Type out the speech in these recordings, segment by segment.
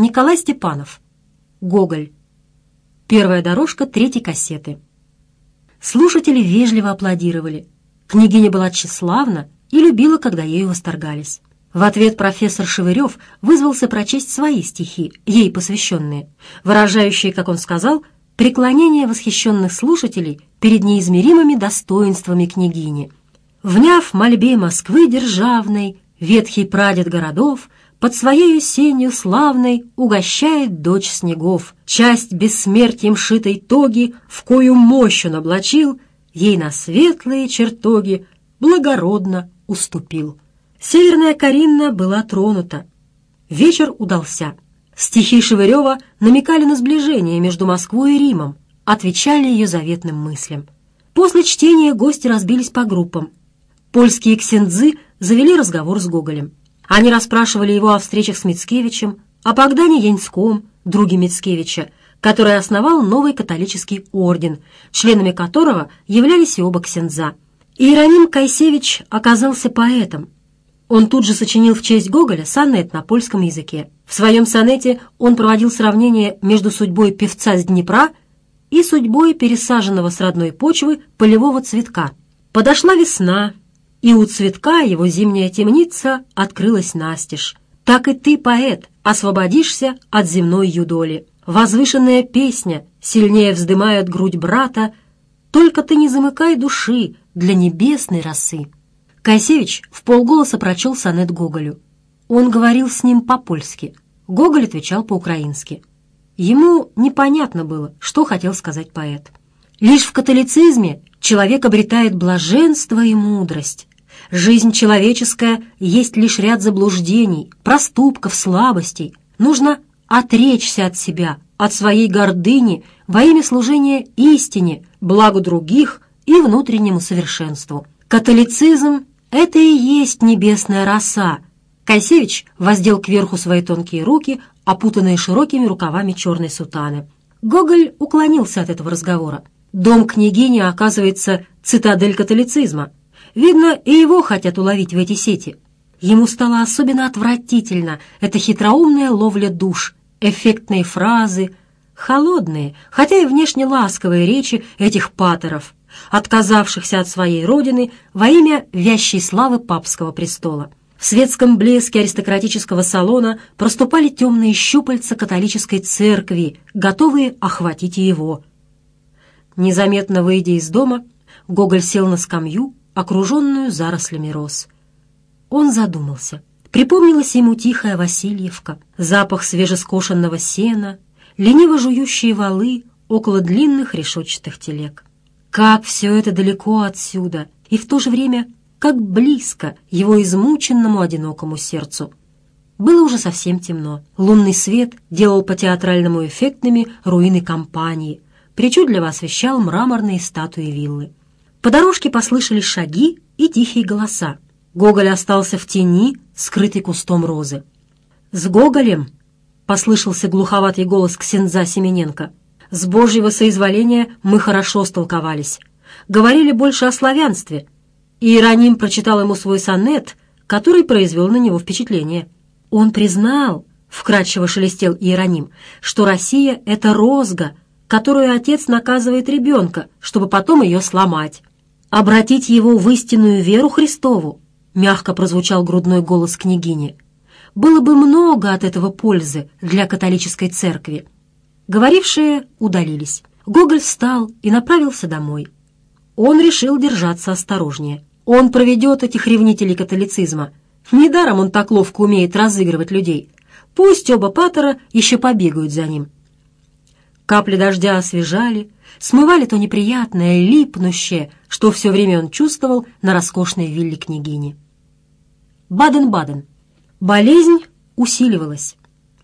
Николай Степанов. Гоголь. Первая дорожка третьей кассеты. Слушатели вежливо аплодировали. Княгиня была тщеславна и любила, когда ею восторгались. В ответ профессор Шевырев вызвался прочесть свои стихи, ей посвященные, выражающие, как он сказал, преклонение восхищенных слушателей перед неизмеримыми достоинствами княгини. Вняв мольбе Москвы державной, ветхий прадед городов — под своей сенью славной угощает дочь снегов. Часть бессмертием шитой тоги, в кою мощь он облачил, ей на светлые чертоги благородно уступил. Северная Каринна была тронута. Вечер удался. Стихи Шевырева намекали на сближение между Москвой и Римом, отвечали ее заветным мыслям. После чтения гости разбились по группам. Польские ксензы завели разговор с Гоголем. Они расспрашивали его о встречах с Мицкевичем, о Богдане Яньском, друге Мицкевича, который основал новый католический орден, членами которого являлись и оба ксенза. Иероним Кайсевич оказался поэтом. Он тут же сочинил в честь Гоголя сонет на польском языке. В своем сонете он проводил сравнение между судьбой певца с Днепра и судьбой пересаженного с родной почвы полевого цветка. Подошла весна, и у цветка его зимняя темница открылась настежь. Так и ты, поэт, освободишься от земной юдоли. Возвышенная песня сильнее вздымает грудь брата, только ты не замыкай души для небесной росы. Кайсевич в полголоса прочел сонет Гоголю. Он говорил с ним по-польски. Гоголь отвечал по-украински. Ему непонятно было, что хотел сказать поэт. Лишь в католицизме человек обретает блаженство и мудрость, Жизнь человеческая есть лишь ряд заблуждений, проступков, слабостей. Нужно отречься от себя, от своей гордыни во имя служения истине, благу других и внутреннему совершенству. Католицизм – это и есть небесная роса. Кайсевич воздел кверху свои тонкие руки, опутанные широкими рукавами черной сутаны. Гоголь уклонился от этого разговора. Дом княгини оказывается цитадель католицизма – Видно, и его хотят уловить в эти сети. Ему стало особенно отвратительно эта хитроумная ловля душ, эффектные фразы, холодные, хотя и внешне ласковые речи этих патеров, отказавшихся от своей родины во имя вящей славы папского престола. В светском блеске аристократического салона проступали темные щупальца католической церкви, готовые охватить его. Незаметно выйдя из дома, Гоголь сел на скамью окруженную зарослями роз. Он задумался. Припомнилась ему тихая Васильевка, запах свежескошенного сена, лениво жующие валы около длинных решетчатых телег. Как все это далеко отсюда, и в то же время как близко его измученному одинокому сердцу. Было уже совсем темно. Лунный свет делал по-театральному эффектными руины компании, причудливо освещал мраморные статуи виллы. По дорожке послышались шаги и тихие голоса. Гоголь остался в тени, скрытый кустом розы. «С Гоголем!» — послышался глуховатый голос Ксенза Семененко. «С Божьего соизволения мы хорошо столковались. Говорили больше о славянстве. Иероним прочитал ему свой сонет, который произвел на него впечатление. Он признал, — вкратчиво шелестел Иероним, — что Россия — это розга, которую отец наказывает ребенка, чтобы потом ее сломать обратить его в истинную веру Христову, мягко прозвучал грудной голос княгини. Было бы много от этого пользы для католической церкви. Говорившие удалились. Гоголь встал и направился домой. Он решил держаться осторожнее. Он проведет этих ревнителей католицизма. Недаром он так ловко умеет разыгрывать людей. Пусть оба патера еще побегают за ним. Капли дождя освежали, смывали то неприятное, липнущее, что все время он чувствовал на роскошной вилле княгини. Баден-Баден. Болезнь усиливалась.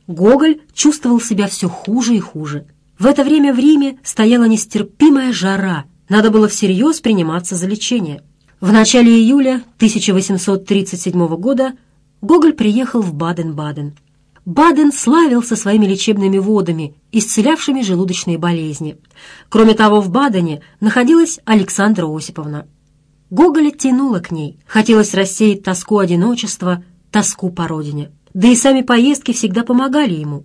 Гоголь чувствовал себя все хуже и хуже. В это время в Риме стояла нестерпимая жара, надо было всерьез приниматься за лечение. В начале июля 1837 года Гоголь приехал в Баден-Баден. Баден славился своими лечебными водами, исцелявшими желудочные болезни. Кроме того, в Бадене находилась Александра Осиповна. Гоголя тянуло к ней, хотелось рассеять тоску одиночества, тоску по родине. Да и сами поездки всегда помогали ему.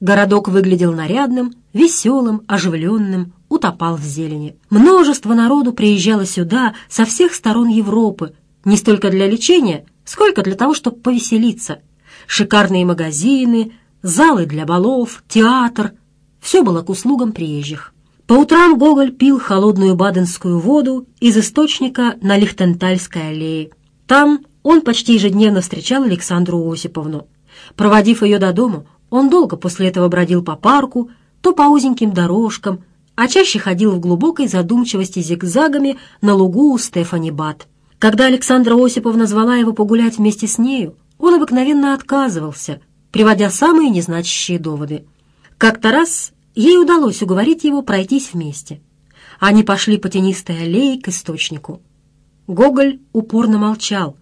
Городок выглядел нарядным, веселым, оживленным, утопал в зелени. Множество народу приезжало сюда со всех сторон Европы, не столько для лечения, сколько для того, чтобы повеселиться – шикарные магазины, залы для балов, театр. Все было к услугам приезжих. По утрам Гоголь пил холодную баденскую воду из источника на Лихтентальской аллее. Там он почти ежедневно встречал Александру Осиповну. Проводив ее до дома, он долго после этого бродил по парку, то по узеньким дорожкам, а чаще ходил в глубокой задумчивости зигзагами на лугу у Стефани Бат. Когда Александра Осиповна звала его погулять вместе с нею, он обыкновенно отказывался, приводя самые незначащие доводы. Как-то раз ей удалось уговорить его пройтись вместе. Они пошли по тенистой аллее к источнику. Гоголь упорно молчал.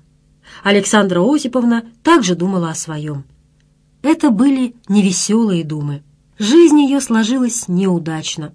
Александра Осиповна также думала о своем. Это были невеселые думы. Жизнь ее сложилась неудачно.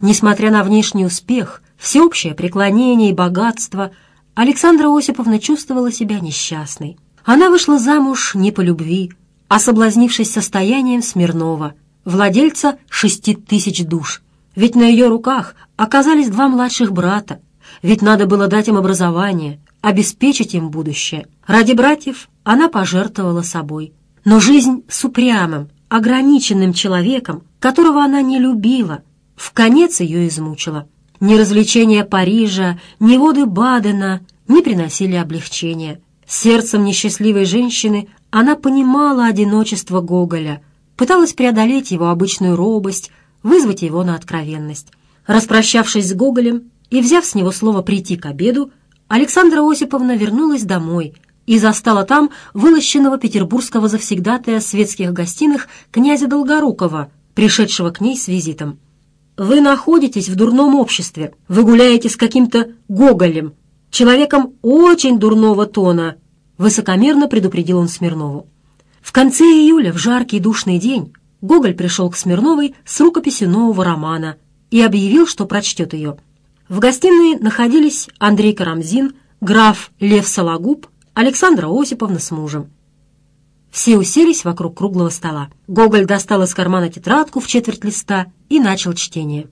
Несмотря на внешний успех, всеобщее преклонение и богатство, Александра Осиповна чувствовала себя несчастной. Она вышла замуж не по любви, а соблазнившись состоянием Смирнова, владельца шести тысяч душ. Ведь на ее руках оказались два младших брата, ведь надо было дать им образование, обеспечить им будущее. Ради братьев она пожертвовала собой. Но жизнь с упрямым, ограниченным человеком, которого она не любила, в конец ее измучила. Ни развлечения Парижа, ни воды Бадена не приносили облегчения. Сердцем несчастливой женщины она понимала одиночество Гоголя, пыталась преодолеть его обычную робость, вызвать его на откровенность. Распрощавшись с Гоголем и взяв с него слово прийти к обеду, Александра Осиповна вернулась домой и застала там вылащенного петербургского завсегдатая светских гостиных князя Долгорукова, пришедшего к ней с визитом. «Вы находитесь в дурном обществе, вы гуляете с каким-то Гоголем», человеком очень дурного тона», — высокомерно предупредил он Смирнову. В конце июля, в жаркий душный день, Гоголь пришел к Смирновой с рукописью нового романа и объявил, что прочтет ее. В гостиной находились Андрей Карамзин, граф Лев Сологуб, Александра Осиповна с мужем. Все уселись вокруг круглого стола. Гоголь достал из кармана тетрадку в четверть листа и начал чтение.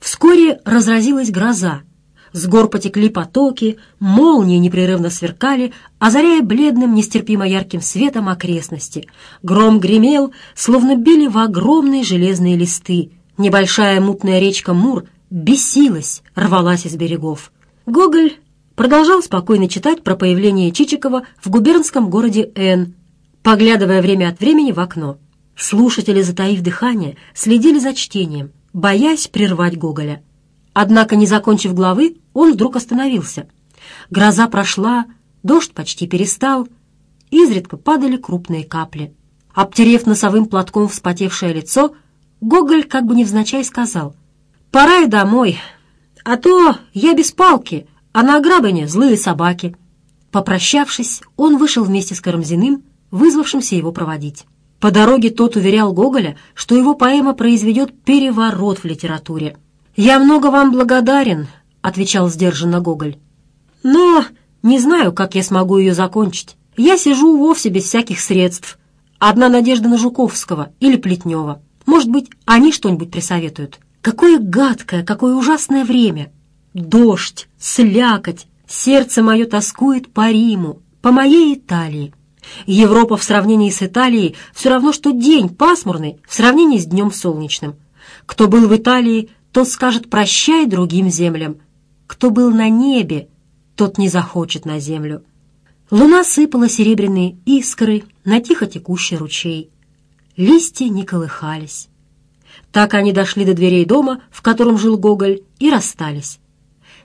Вскоре разразилась гроза — с гор потекли потоки, молнии непрерывно сверкали, озаряя бледным, нестерпимо ярким светом окрестности. Гром гремел, словно били в огромные железные листы. Небольшая мутная речка Мур бесилась, рвалась из берегов. Гоголь продолжал спокойно читать про появление Чичикова в губернском городе Н, поглядывая время от времени в окно. Слушатели, затаив дыхание, следили за чтением, боясь прервать Гоголя. Однако, не закончив главы, он вдруг остановился. Гроза прошла, дождь почти перестал, изредка падали крупные капли. Обтерев носовым платком вспотевшее лицо, Гоголь как бы невзначай сказал, «Пора и домой, а то я без палки, а на ограбине злые собаки». Попрощавшись, он вышел вместе с Карамзиным, вызвавшимся его проводить. По дороге тот уверял Гоголя, что его поэма произведет переворот в литературе. «Я много вам благодарен», — отвечал сдержанно Гоголь. «Но не знаю, как я смогу ее закончить. Я сижу вовсе без всяких средств. Одна надежда на Жуковского или Плетнева. Может быть, они что-нибудь присоветуют. Какое гадкое, какое ужасное время! Дождь, слякоть, сердце мое тоскует по Риму, по моей Италии. Европа в сравнении с Италией все равно, что день пасмурный в сравнении с днем солнечным. Кто был в Италии, тот скажет «прощай» другим землям. Кто был на небе, тот не захочет на землю. Луна сыпала серебряные искры на тихо текущий ручей. Листья не колыхались. Так они дошли до дверей дома, в котором жил Гоголь, и расстались.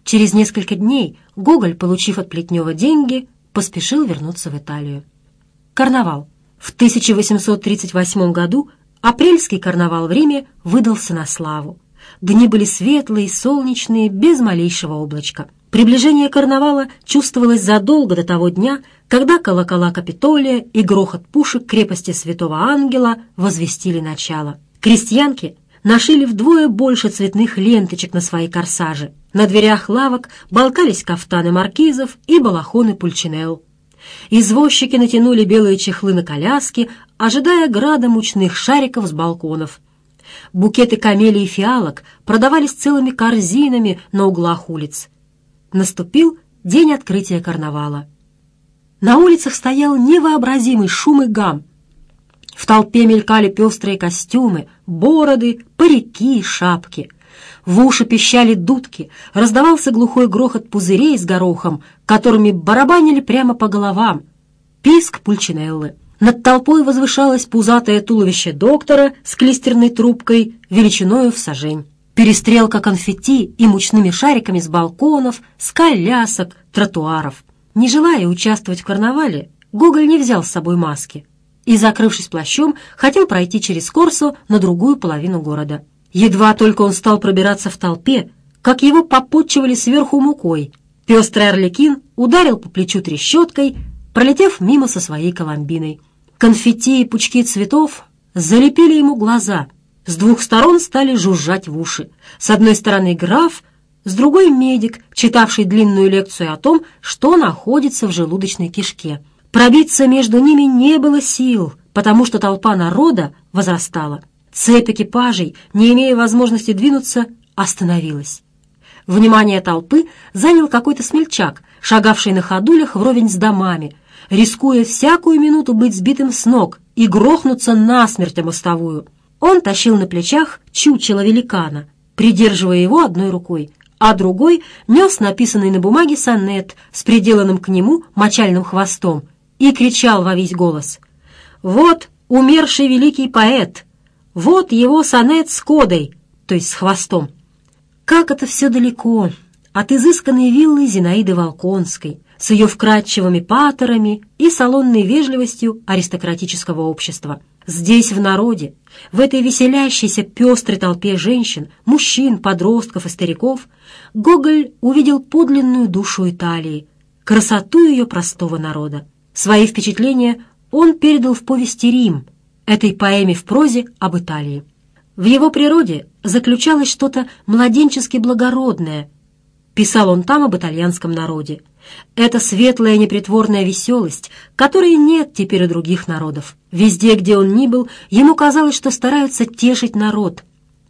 Через несколько дней Гоголь, получив от Плетнева деньги, поспешил вернуться в Италию. Карнавал. В 1838 году апрельский карнавал в Риме выдался на славу. Дни были светлые, солнечные, без малейшего облачка. Приближение карнавала чувствовалось задолго до того дня, когда колокола Капитолия и грохот пушек крепости Святого Ангела возвестили начало. Крестьянки нашили вдвое больше цветных ленточек на свои корсажи. На дверях лавок болтались кафтаны маркизов и балахоны пульчинел. Извозчики натянули белые чехлы на коляски, ожидая града мучных шариков с балконов – Букеты камелий и фиалок продавались целыми корзинами на углах улиц. Наступил день открытия карнавала. На улицах стоял невообразимый шум и гам. В толпе мелькали пестрые костюмы, бороды, парики и шапки. В уши пищали дудки, раздавался глухой грохот пузырей с горохом, которыми барабанили прямо по головам. Писк пульчинеллы. Над толпой возвышалось пузатое туловище доктора с клистерной трубкой величиною в сажень. Перестрелка конфетти и мучными шариками с балконов, с колясок, тротуаров. Не желая участвовать в карнавале, Гоголь не взял с собой маски и, закрывшись плащом, хотел пройти через Корсу на другую половину города. Едва только он стал пробираться в толпе, как его попутчивали сверху мукой. Пестрый орликин ударил по плечу трещоткой, пролетев мимо со своей коломбиной. Конфетти и пучки цветов залепили ему глаза, с двух сторон стали жужжать в уши. С одной стороны граф, с другой медик, читавший длинную лекцию о том, что находится в желудочной кишке. Пробиться между ними не было сил, потому что толпа народа возрастала. Цепь экипажей, не имея возможности двинуться, остановилась. Внимание толпы занял какой-то смельчак, шагавший на ходулях вровень с домами – рискуя всякую минуту быть сбитым с ног и грохнуться насмерть о мостовую. Он тащил на плечах чучело великана, придерживая его одной рукой, а другой нес написанный на бумаге сонет с приделанным к нему мочальным хвостом и кричал во весь голос. «Вот умерший великий поэт! Вот его сонет с кодой, то есть с хвостом!» Как это все далеко от изысканной виллы Зинаиды Волконской, с ее вкрадчивыми патерами и салонной вежливостью аристократического общества. Здесь, в народе, в этой веселящейся пестрой толпе женщин, мужчин, подростков и стариков, Гоголь увидел подлинную душу Италии, красоту ее простого народа. Свои впечатления он передал в повести «Рим», этой поэме в прозе об Италии. В его природе заключалось что-то младенчески благородное. Писал он там об итальянском народе – это светлая непритворная веселость, которой нет теперь у других народов. Везде, где он ни был, ему казалось, что стараются тешить народ.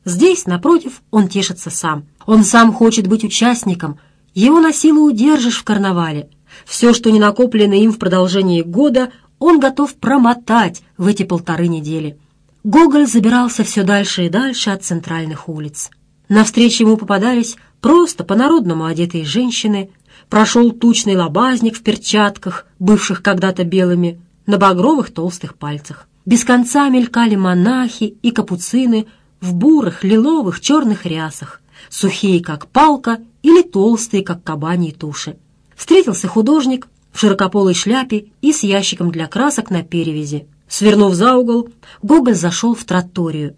Здесь, напротив, он тешится сам. Он сам хочет быть участником. Его на силу удержишь в карнавале. Все, что не накоплено им в продолжении года, он готов промотать в эти полторы недели. Гоголь забирался все дальше и дальше от центральных улиц. Навстречу ему попадались просто по-народному одетые женщины – прошел тучный лобазник в перчатках, бывших когда-то белыми, на багровых толстых пальцах. Без конца мелькали монахи и капуцины в бурых, лиловых, черных рясах, сухие, как палка, или толстые, как кабаньи туши. Встретился художник в широкополой шляпе и с ящиком для красок на перевязи. Свернув за угол, Гоголь зашел в троторию.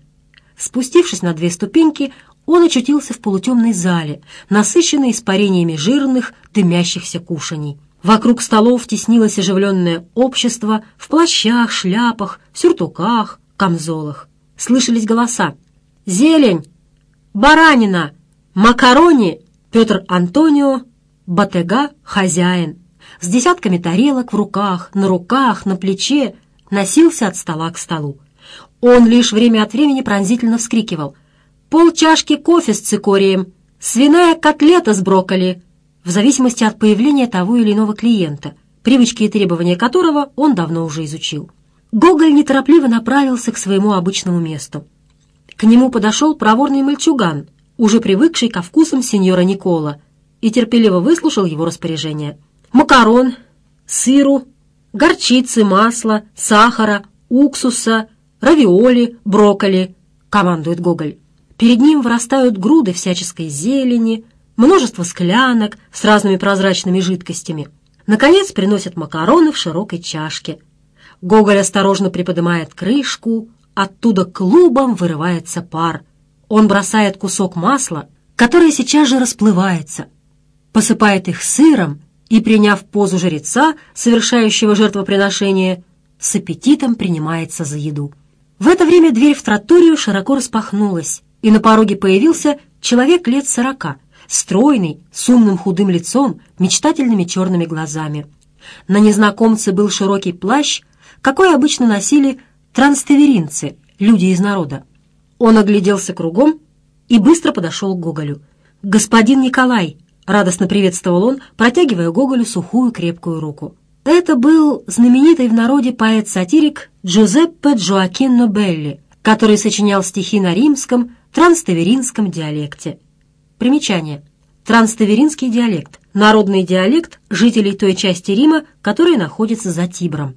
Спустившись на две ступеньки, он очутился в полутемной зале, насыщенной испарениями жирных, дымящихся кушаний. Вокруг столов теснилось оживленное общество в плащах, шляпах, сюртуках, камзолах. Слышались голоса. «Зелень! Баранина! Макарони!» Петр Антонио, Батега, хозяин. С десятками тарелок в руках, на руках, на плече носился от стола к столу. Он лишь время от времени пронзительно вскрикивал – пол чашки кофе с цикорием, свиная котлета с брокколи, в зависимости от появления того или иного клиента, привычки и требования которого он давно уже изучил. Гоголь неторопливо направился к своему обычному месту. К нему подошел проворный мальчуган, уже привыкший ко вкусам сеньора Никола, и терпеливо выслушал его распоряжение. Макарон, сыру, горчицы, масло, сахара, уксуса, равиоли, брокколи, командует Гоголь. Перед ним вырастают груды всяческой зелени, множество склянок с разными прозрачными жидкостями. Наконец приносят макароны в широкой чашке. Гоголь осторожно приподнимает крышку, оттуда клубом вырывается пар. Он бросает кусок масла, которое сейчас же расплывается, посыпает их сыром и, приняв позу жреца, совершающего жертвоприношение, с аппетитом принимается за еду. В это время дверь в троторию широко распахнулась и на пороге появился человек лет сорока, стройный, с умным худым лицом, мечтательными черными глазами. На незнакомце был широкий плащ, какой обычно носили транстеверинцы, люди из народа. Он огляделся кругом и быстро подошел к Гоголю. «Господин Николай!» — радостно приветствовал он, протягивая Гоголю сухую крепкую руку. Это был знаменитый в народе поэт-сатирик Джузеппе Джоакинно Белли, который сочинял стихи на римском, транставеринском диалекте. Примечание. Транставеринский диалект – народный диалект жителей той части Рима, которая находится за Тибром.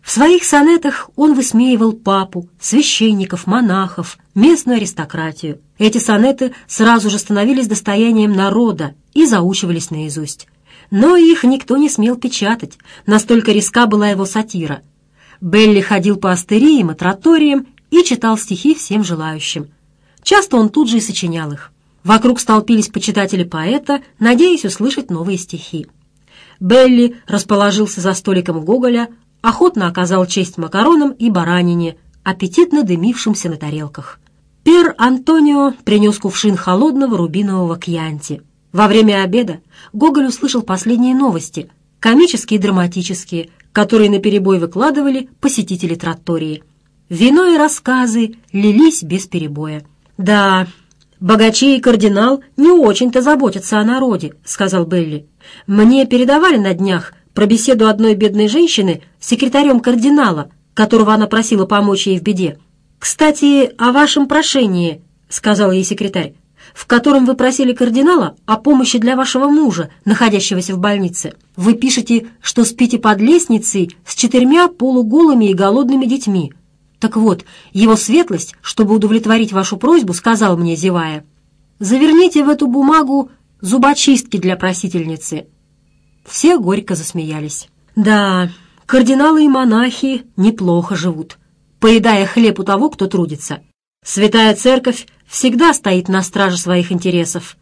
В своих сонетах он высмеивал папу, священников, монахов, местную аристократию. Эти сонеты сразу же становились достоянием народа и заучивались наизусть. Но их никто не смел печатать, настолько риска была его сатира. Белли ходил по астериям и троториям и читал стихи всем желающим – Часто он тут же и сочинял их. Вокруг столпились почитатели поэта, надеясь услышать новые стихи. Белли расположился за столиком Гоголя, охотно оказал честь макаронам и баранине, аппетитно дымившимся на тарелках. Пер Антонио принес кувшин холодного рубинового кьянти. Во время обеда Гоголь услышал последние новости, комические и драматические, которые наперебой выкладывали посетители тротории. Вино и рассказы лились без перебоя. «Да, богачи и кардинал не очень-то заботятся о народе», — сказал Белли. «Мне передавали на днях про беседу одной бедной женщины с секретарем кардинала, которого она просила помочь ей в беде. «Кстати, о вашем прошении», — сказал ей секретарь, «в котором вы просили кардинала о помощи для вашего мужа, находящегося в больнице. Вы пишете, что спите под лестницей с четырьмя полуголыми и голодными детьми». Так вот, его светлость, чтобы удовлетворить вашу просьбу, сказал мне, зевая, «Заверните в эту бумагу зубочистки для просительницы». Все горько засмеялись. «Да, кардиналы и монахи неплохо живут, поедая хлеб у того, кто трудится. Святая Церковь всегда стоит на страже своих интересов»,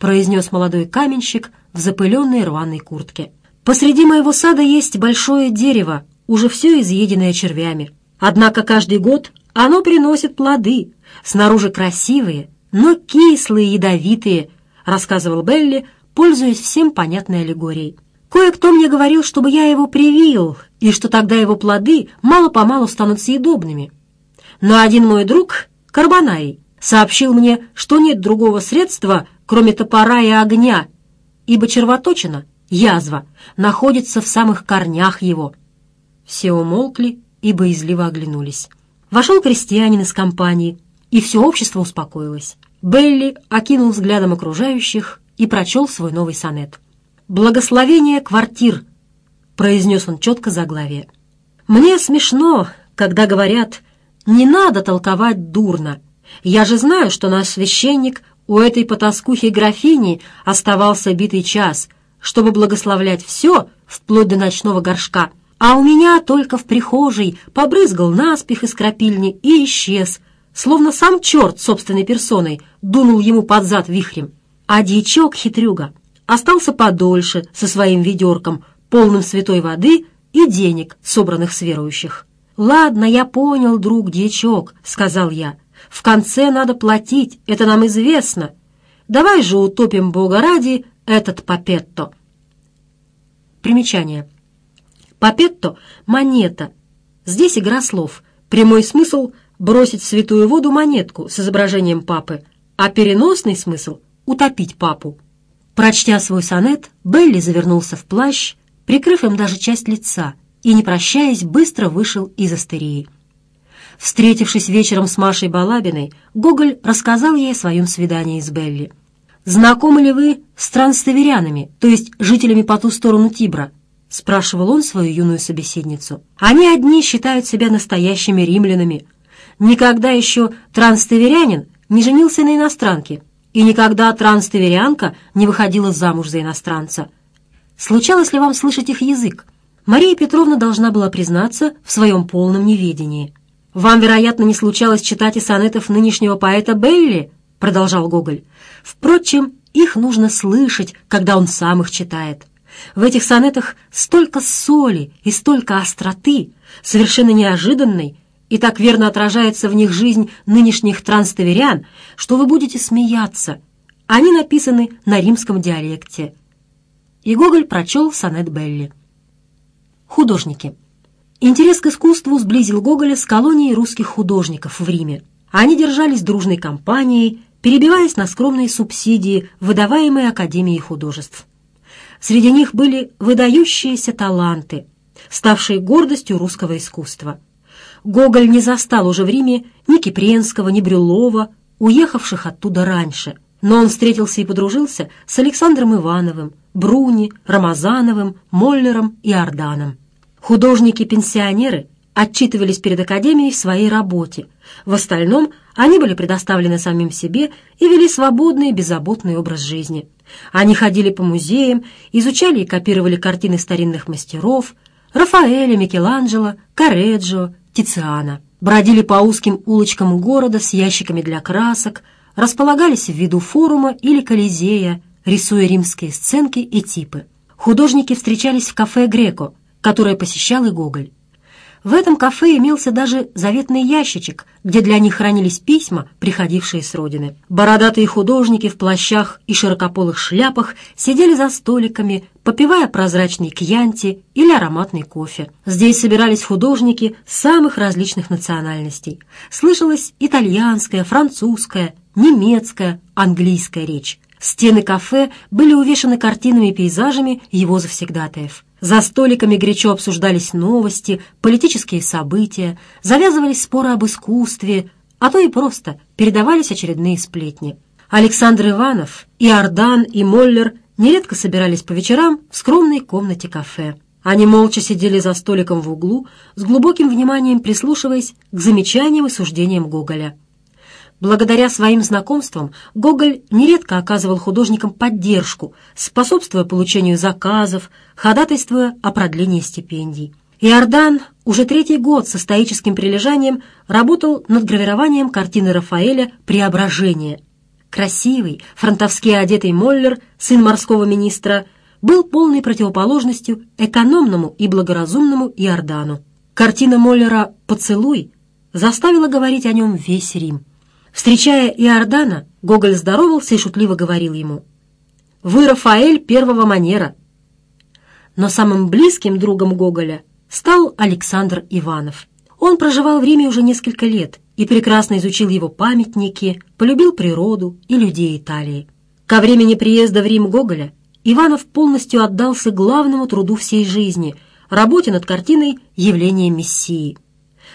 произнес молодой каменщик в запыленной рваной куртке. «Посреди моего сада есть большое дерево, уже все изъеденное червями. Однако каждый год оно приносит плоды, снаружи красивые, но кислые, ядовитые, рассказывал Белли, пользуясь всем понятной аллегорией. Кое-кто мне говорил, чтобы я его привил, и что тогда его плоды мало-помалу станут съедобными. Но один мой друг, Карбонарий, сообщил мне, что нет другого средства, кроме топора и огня, ибо червоточина, язва, находится в самых корнях его. Все умолкли и боязливо оглянулись. Вошел крестьянин из компании, и все общество успокоилось. Белли окинул взглядом окружающих и прочел свой новый сонет. «Благословение квартир», — произнес он четко заглавие. «Мне смешно, когда говорят, не надо толковать дурно. Я же знаю, что наш священник у этой потаскухи графини оставался битый час, чтобы благословлять все, вплоть до ночного горшка» а у меня только в прихожей побрызгал наспех из крапильни и исчез, словно сам черт собственной персоной дунул ему под зад вихрем. А дьячок-хитрюга остался подольше со своим ведерком, полным святой воды и денег, собранных с верующих. «Ладно, я понял, друг дьячок», — сказал я. «В конце надо платить, это нам известно. Давай же утопим Бога ради этот папетто». Примечание. Папетто – монета. Здесь игра слов. Прямой смысл – бросить в святую воду монетку с изображением папы, а переносный смысл – утопить папу. Прочтя свой сонет, Белли завернулся в плащ, прикрыв им даже часть лица, и, не прощаясь, быстро вышел из астерии. Встретившись вечером с Машей Балабиной, Гоголь рассказал ей о своем свидании с Белли. «Знакомы ли вы с транстоверянами, то есть жителями по ту сторону Тибра?» спрашивал он свою юную собеседницу. «Они одни считают себя настоящими римлянами. Никогда еще транстеверянин не женился на иностранке, и никогда транстеверянка не выходила замуж за иностранца. Случалось ли вам слышать их язык?» Мария Петровна должна была признаться в своем полном неведении. «Вам, вероятно, не случалось читать и сонетов нынешнего поэта Белли?» — продолжал Гоголь. «Впрочем, их нужно слышать, когда он сам их читает». В этих сонетах столько соли и столько остроты, совершенно неожиданной, и так верно отражается в них жизнь нынешних транстоверян, что вы будете смеяться. Они написаны на римском диалекте. И Гоголь прочел сонет Белли. Художники. Интерес к искусству сблизил Гоголя с колонией русских художников в Риме. Они держались дружной компанией, перебиваясь на скромные субсидии, выдаваемые Академией художеств. Среди них были выдающиеся таланты, ставшие гордостью русского искусства. Гоголь не застал уже в Риме ни Кипренского, ни Брюлова, уехавших оттуда раньше, но он встретился и подружился с Александром Ивановым, Бруни, Рамазановым, Моллером и Орданом. Художники-пенсионеры отчитывались перед Академией в своей работе, в остальном они были предоставлены самим себе и вели свободный и беззаботный образ жизни. Они ходили по музеям, изучали и копировали картины старинных мастеров Рафаэля, Микеланджело, Кареджо, Тициана. Бродили по узким улочкам города с ящиками для красок, располагались в виду форума или Колизея, рисуя римские сценки и типы. Художники встречались в кафе «Греко», которое посещал и Гоголь. В этом кафе имелся даже заветный ящичек, где для них хранились письма, приходившие с родины. Бородатые художники в плащах и широкополых шляпах сидели за столиками, попивая прозрачный кьянти или ароматный кофе. Здесь собирались художники самых различных национальностей. Слышалась итальянская, французская, немецкая, английская речь. Стены кафе были увешаны картинами и пейзажами его завсегдатаев. За столиками горячо обсуждались новости, политические события, завязывались споры об искусстве, а то и просто передавались очередные сплетни. Александр Иванов, и Ардан и Моллер нередко собирались по вечерам в скромной комнате кафе. Они молча сидели за столиком в углу, с глубоким вниманием прислушиваясь к замечаниям и суждениям Гоголя. Благодаря своим знакомствам Гоголь нередко оказывал художникам поддержку, способствуя получению заказов, ходатайствуя о продлении стипендий. Иордан уже третий год со стоическим прилежанием работал над гравированием картины Рафаэля «Преображение». Красивый, фронтовски одетый Моллер, сын морского министра, был полной противоположностью экономному и благоразумному Иордану. Картина Моллера «Поцелуй» заставила говорить о нем весь Рим. Встречая Иордана, Гоголь здоровался и шутливо говорил ему «Вы Рафаэль первого манера». Но самым близким другом Гоголя стал Александр Иванов. Он проживал в Риме уже несколько лет и прекрасно изучил его памятники, полюбил природу и людей Италии. Ко времени приезда в Рим Гоголя Иванов полностью отдался главному труду всей жизни – работе над картиной «Явление Мессии».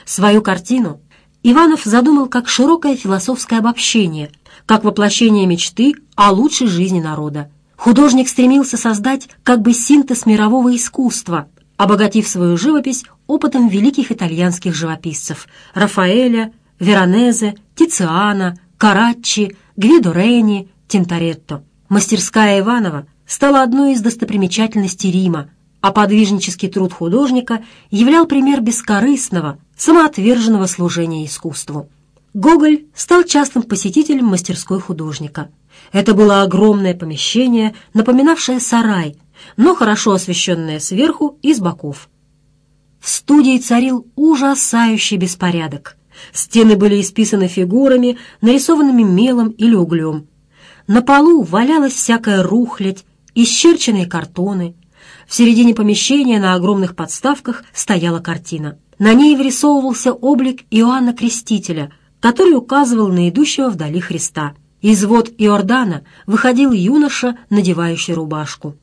Свою картину Иванов задумал как широкое философское обобщение, как воплощение мечты о лучшей жизни народа. Художник стремился создать как бы синтез мирового искусства, обогатив свою живопись опытом великих итальянских живописцев – Рафаэля, Веронезе, Тициана, Караччи, Гвидо Рейни, Тинторетто. Мастерская Иванова стала одной из достопримечательностей Рима – а подвижнический труд художника являл пример бескорыстного, самоотверженного служения искусству. Гоголь стал частым посетителем мастерской художника. Это было огромное помещение, напоминавшее сарай, но хорошо освещенное сверху и с боков. В студии царил ужасающий беспорядок. Стены были исписаны фигурами, нарисованными мелом или углем. На полу валялась всякая рухлядь, исчерченные картоны, в середине помещения на огромных подставках стояла картина. На ней вырисовывался облик Иоанна Крестителя, который указывал на идущего вдали Христа. Из вод Иордана выходил юноша, надевающий рубашку.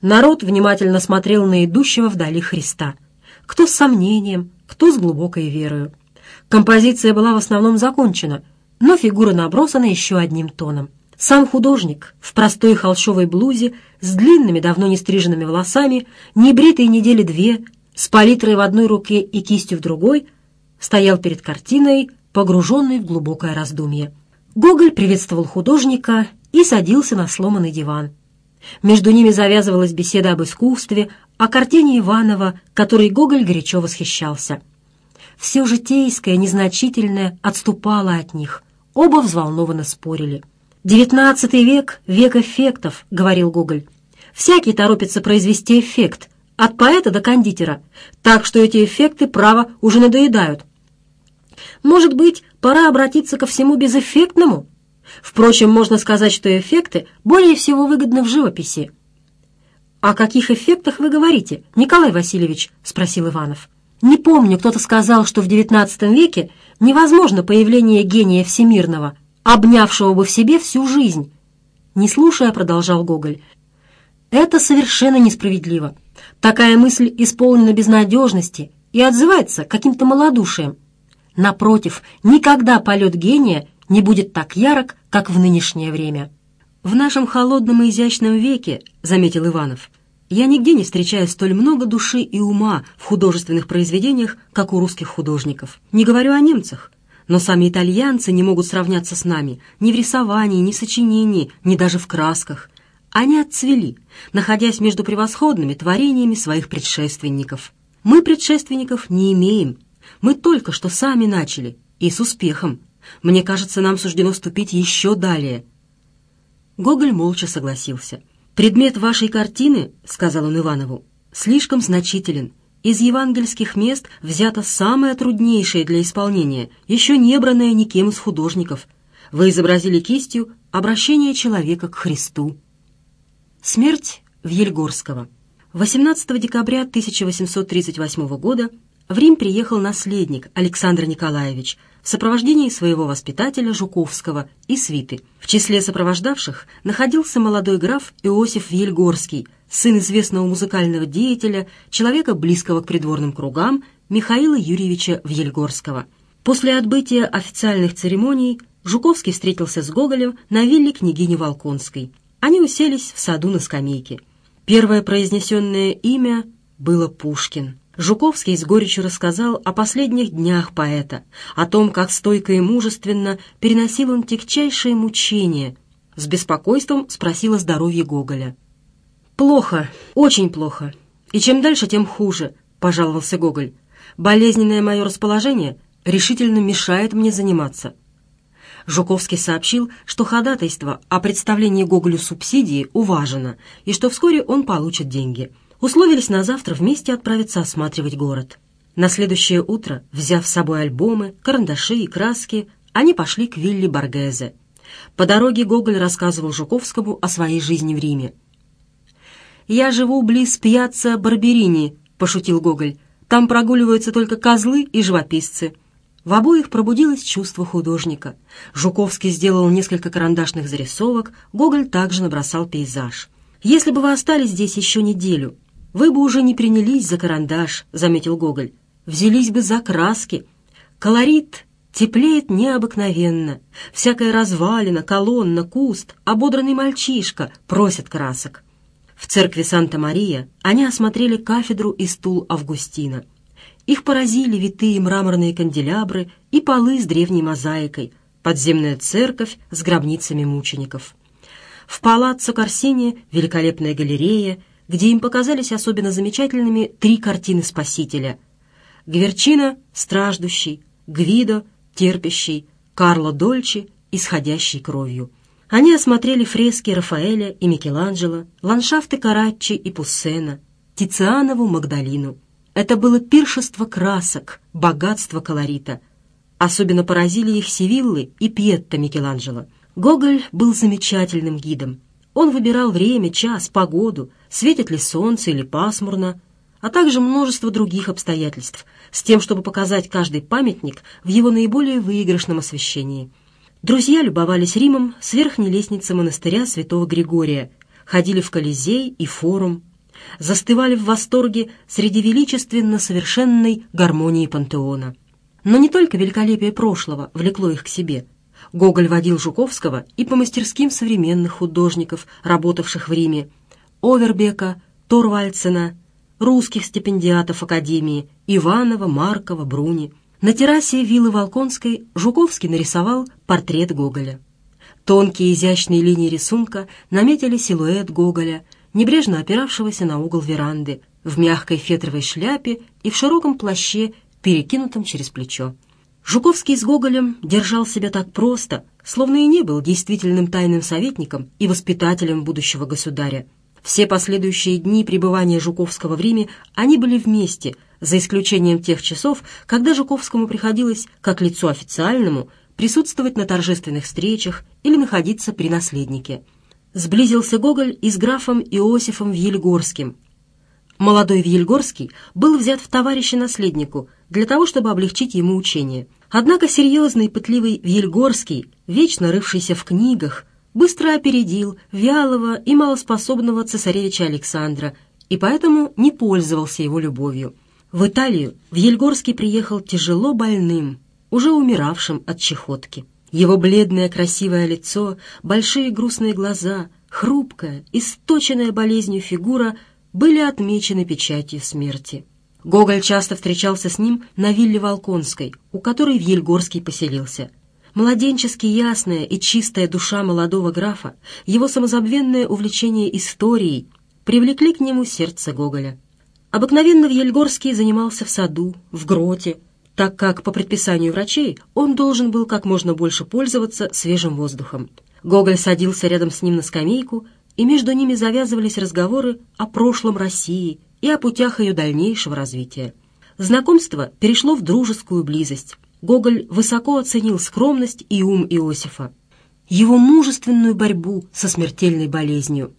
Народ внимательно смотрел на идущего вдали Христа. Кто с сомнением, кто с глубокой верою. Композиция была в основном закончена, но фигура набросана еще одним тоном — сам художник в простой холщовой блузе с длинными, давно не стриженными волосами, небритой недели две, с палитрой в одной руке и кистью в другой, стоял перед картиной, погруженный в глубокое раздумье. Гоголь приветствовал художника и садился на сломанный диван. Между ними завязывалась беседа об искусстве, о картине Иванова, которой Гоголь горячо восхищался. Все житейское, незначительное отступало от них. Оба взволнованно спорили. «Девятнадцатый век — век эффектов», — говорил Гоголь. «Всякий торопится произвести эффект, от поэта до кондитера, так что эти эффекты, право, уже надоедают. Может быть, пора обратиться ко всему безэффектному? Впрочем, можно сказать, что эффекты более всего выгодны в живописи». «О каких эффектах вы говорите, Николай Васильевич?» — спросил Иванов. «Не помню, кто-то сказал, что в XIX веке невозможно появление гения всемирного, обнявшего бы в себе всю жизнь. Не слушая, продолжал Гоголь, это совершенно несправедливо. Такая мысль исполнена безнадежности и отзывается каким-то малодушием. Напротив, никогда полет гения не будет так ярок, как в нынешнее время. «В нашем холодном и изящном веке», — заметил Иванов, «я нигде не встречаю столь много души и ума в художественных произведениях, как у русских художников. Не говорю о немцах. Но сами итальянцы не могут сравняться с нами ни в рисовании, ни в сочинении, ни даже в красках. Они отцвели, находясь между превосходными творениями своих предшественников. Мы предшественников не имеем. Мы только что сами начали, и с успехом. Мне кажется, нам суждено ступить еще далее». Гоголь молча согласился. «Предмет вашей картины, — сказал он Иванову, — слишком значителен. Из евангельских мест взято самое труднейшее для исполнения, еще не бранное никем из художников. Вы изобразили кистью обращение человека к Христу. Смерть Вельгорского. 18 декабря 1838 года в Рим приехал наследник Александр Николаевич – в сопровождении своего воспитателя Жуковского и свиты. В числе сопровождавших находился молодой граф Иосиф Ельгорский, сын известного музыкального деятеля, человека близкого к придворным кругам Михаила Юрьевича Вельгорского. После отбытия официальных церемоний Жуковский встретился с Гоголем на вилле княгини Волконской. Они уселись в саду на скамейке. Первое произнесенное имя было Пушкин. Жуковский с горечью рассказал о последних днях поэта, о том, как стойко и мужественно переносил он тягчайшие мучения. С беспокойством спросила здоровье Гоголя. «Плохо, очень плохо. И чем дальше, тем хуже», — пожаловался Гоголь. «Болезненное мое расположение решительно мешает мне заниматься». Жуковский сообщил, что ходатайство о представлении Гоголю субсидии уважено и что вскоре он получит деньги — условились на завтра вместе отправиться осматривать город. На следующее утро, взяв с собой альбомы, карандаши и краски, они пошли к вилле Баргезе. По дороге Гоголь рассказывал Жуковскому о своей жизни в Риме. «Я живу близ пьяца Барберини», — пошутил Гоголь. «Там прогуливаются только козлы и живописцы». В обоих пробудилось чувство художника. Жуковский сделал несколько карандашных зарисовок, Гоголь также набросал пейзаж. «Если бы вы остались здесь еще неделю, «Вы бы уже не принялись за карандаш», — заметил Гоголь. «Взялись бы за краски. Колорит теплеет необыкновенно. Всякая развалина, колонна, куст, ободранный мальчишка просят красок». В церкви Санта-Мария они осмотрели кафедру и стул Августина. Их поразили витые мраморные канделябры и полы с древней мозаикой, подземная церковь с гробницами мучеников. В палаццо Корсини великолепная галерея — где им показались особенно замечательными три картины Спасителя. Гверчина – страждущий, Гвидо – терпящий, Карло Дольче – исходящий кровью. Они осмотрели фрески Рафаэля и Микеланджело, ландшафты Караччи и Пуссена, Тицианову Магдалину. Это было пиршество красок, богатство колорита. Особенно поразили их Севиллы и Пьетто Микеланджело. Гоголь был замечательным гидом – он выбирал время, час, погоду, светит ли солнце или пасмурно, а также множество других обстоятельств, с тем, чтобы показать каждый памятник в его наиболее выигрышном освещении. Друзья любовались Римом с верхней лестницы монастыря святого Григория, ходили в Колизей и Форум, застывали в восторге среди величественно совершенной гармонии пантеона. Но не только великолепие прошлого влекло их к себе – Гоголь водил Жуковского и по мастерским современных художников, работавших в Риме, Овербека, Торвальцена, русских стипендиатов Академии, Иванова, Маркова, Бруни. На террасе виллы Волконской Жуковский нарисовал портрет Гоголя. Тонкие изящные линии рисунка наметили силуэт Гоголя, небрежно опиравшегося на угол веранды, в мягкой фетровой шляпе и в широком плаще, перекинутом через плечо. Жуковский с Гоголем держал себя так просто, словно и не был действительным тайным советником и воспитателем будущего государя. Все последующие дни пребывания Жуковского в Риме они были вместе, за исключением тех часов, когда Жуковскому приходилось, как лицу официальному, присутствовать на торжественных встречах или находиться при наследнике. Сблизился Гоголь и с графом Иосифом Елигорским, Молодой Вильгорский был взят в товарища-наследнику для того, чтобы облегчить ему учение. Однако серьезный и пытливый Вильгорский, вечно рывшийся в книгах, быстро опередил вялого и малоспособного цесаревича Александра и поэтому не пользовался его любовью. В Италию Вьельгорский приехал тяжело больным, уже умиравшим от чехотки. Его бледное красивое лицо, большие грустные глаза, хрупкая, источенная болезнью фигура – были отмечены печатью смерти. Гоголь часто встречался с ним на вилле Волконской, у которой в Ельгорский поселился. Младенчески ясная и чистая душа молодого графа, его самозабвенное увлечение историей привлекли к нему сердце Гоголя. Обыкновенно в Ельгорский занимался в саду, в гроте, так как по предписанию врачей он должен был как можно больше пользоваться свежим воздухом. Гоголь садился рядом с ним на скамейку, и между ними завязывались разговоры о прошлом России и о путях ее дальнейшего развития. Знакомство перешло в дружескую близость. Гоголь высоко оценил скромность и ум Иосифа, его мужественную борьбу со смертельной болезнью.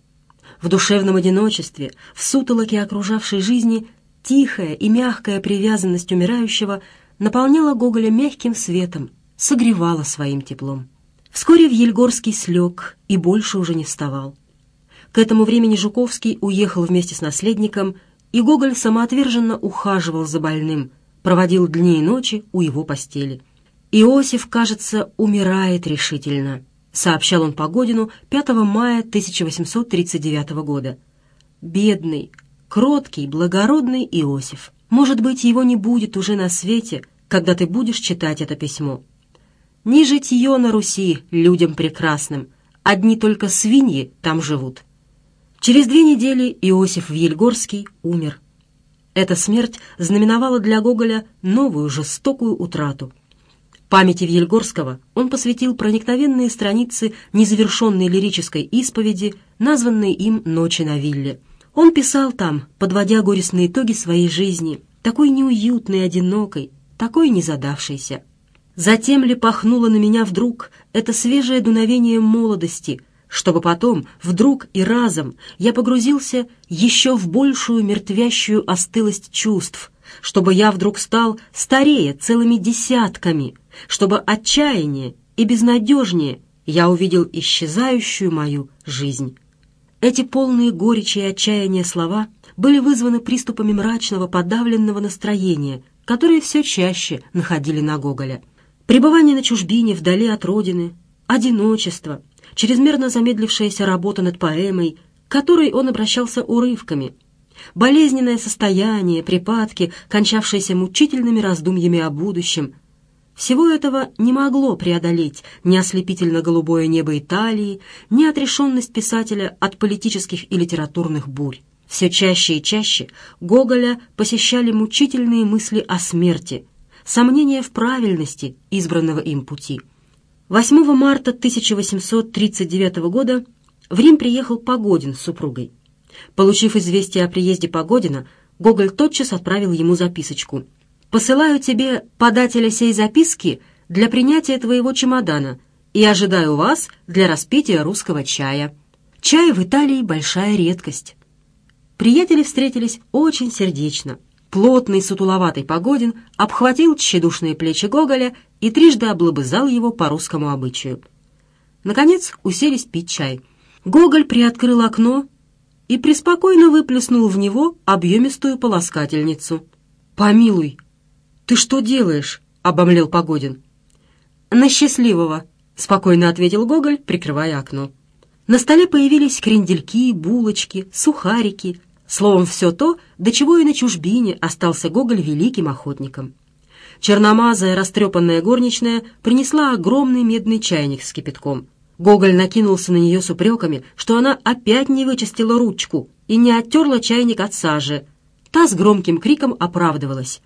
В душевном одиночестве, в сутолоке окружавшей жизни, тихая и мягкая привязанность умирающего наполняла Гоголя мягким светом, согревала своим теплом. Вскоре в Ельгорский слег и больше уже не вставал. К этому времени Жуковский уехал вместе с наследником, и Гоголь самоотверженно ухаживал за больным, проводил дни и ночи у его постели. «Иосиф, кажется, умирает решительно», — сообщал он Погодину 5 мая 1839 года. «Бедный, кроткий, благородный Иосиф. Может быть, его не будет уже на свете, когда ты будешь читать это письмо. Не житье на Руси людям прекрасным, одни только свиньи там живут». Через две недели Иосиф Вельгорский умер. Эта смерть знаменовала для Гоголя новую жестокую утрату. Памяти Вельгорского он посвятил проникновенные страницы незавершенной лирической исповеди, названной им «Ночи на вилле». Он писал там, подводя горестные итоги своей жизни, такой неуютной, одинокой, такой незадавшейся. Затем ли пахнуло на меня вдруг это свежее дуновение молодости — чтобы потом, вдруг и разом, я погрузился еще в большую мертвящую остылость чувств, чтобы я вдруг стал старее целыми десятками, чтобы отчаяние и безнадежнее я увидел исчезающую мою жизнь. Эти полные горечи и отчаяния слова были вызваны приступами мрачного подавленного настроения, которые все чаще находили на Гоголя. Пребывание на чужбине, вдали от родины, одиночество — чрезмерно замедлившаяся работа над поэмой, к которой он обращался урывками, болезненное состояние, припадки, кончавшиеся мучительными раздумьями о будущем. Всего этого не могло преодолеть ни ослепительно-голубое небо Италии, ни отрешенность писателя от политических и литературных бурь. Все чаще и чаще Гоголя посещали мучительные мысли о смерти, сомнения в правильности избранного им пути – 8 марта 1839 года в Рим приехал Погодин с супругой. Получив известие о приезде Погодина, Гоголь тотчас отправил ему записочку. «Посылаю тебе подателя сей записки для принятия твоего чемодана и ожидаю вас для распития русского чая. Чай в Италии большая редкость». Приятели встретились очень сердечно – плотный сутуловатый Погодин обхватил тщедушные плечи Гоголя и трижды облобызал его по русскому обычаю. Наконец уселись пить чай. Гоголь приоткрыл окно и преспокойно выплеснул в него объемистую полоскательницу. «Помилуй! Ты что делаешь?» — обомлел Погодин. «На счастливого!» — спокойно ответил Гоголь, прикрывая окно. На столе появились крендельки, булочки, сухарики, Словом, все то, до чего и на чужбине остался Гоголь великим охотником. Черномазая, растрепанная горничная принесла огромный медный чайник с кипятком. Гоголь накинулся на нее с упреками, что она опять не вычистила ручку и не оттерла чайник от сажи. Та с громким криком оправдывалась.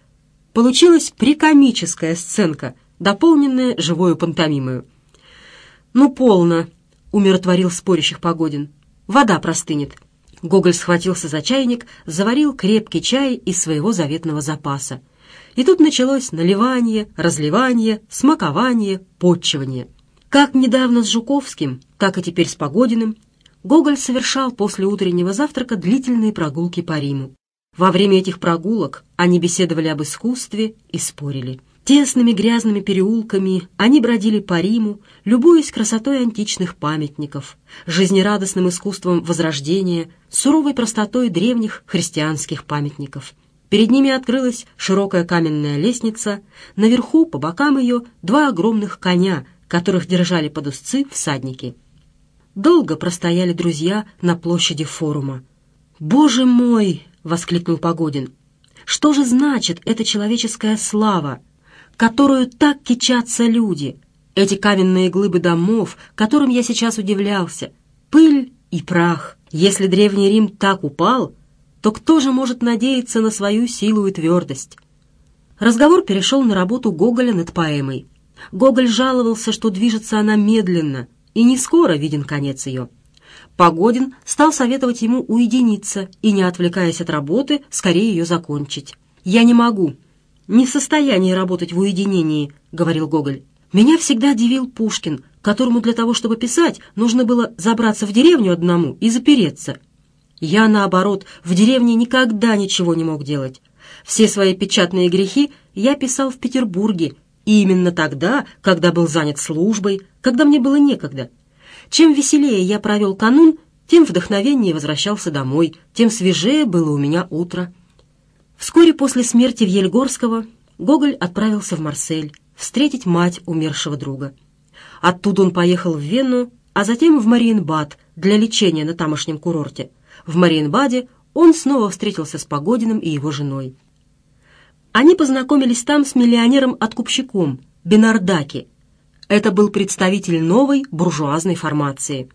Получилась прикомическая сценка, дополненная живою пантомимою. «Ну, полно!» — умиротворил спорящих Погодин. «Вода простынет». Гоголь схватился за чайник, заварил крепкий чай из своего заветного запаса. И тут началось наливание, разливание, смакование, подчивание. Как недавно с Жуковским, так и теперь с Погодиным, Гоголь совершал после утреннего завтрака длительные прогулки по Риму. Во время этих прогулок они беседовали об искусстве и спорили. Тесными грязными переулками они бродили по Риму, любуясь красотой античных памятников, жизнерадостным искусством Возрождения, суровой простотой древних христианских памятников. Перед ними открылась широкая каменная лестница, наверху, по бокам ее, два огромных коня, которых держали под узцы всадники. Долго простояли друзья на площади форума. «Боже мой!» — воскликнул Погодин. «Что же значит эта человеческая слава?» которую так кичатся люди, эти каменные глыбы домов, которым я сейчас удивлялся, пыль и прах. Если Древний Рим так упал, то кто же может надеяться на свою силу и твердость? Разговор перешел на работу Гоголя над поэмой. Гоголь жаловался, что движется она медленно, и не скоро виден конец ее. Погодин стал советовать ему уединиться и, не отвлекаясь от работы, скорее ее закончить. «Я не могу», не в состоянии работать в уединении», — говорил Гоголь. «Меня всегда дивил Пушкин, которому для того, чтобы писать, нужно было забраться в деревню одному и запереться. Я, наоборот, в деревне никогда ничего не мог делать. Все свои печатные грехи я писал в Петербурге, и именно тогда, когда был занят службой, когда мне было некогда. Чем веселее я провел канун, тем вдохновеннее возвращался домой, тем свежее было у меня утро». Вскоре после смерти Вельгорского Гоголь отправился в Марсель встретить мать умершего друга. Оттуда он поехал в Вену, а затем в Мариенбад для лечения на тамошнем курорте. В Мариенбаде он снова встретился с Погодиным и его женой. Они познакомились там с миллионером-откупщиком Бенардаки. Это был представитель новой буржуазной формации.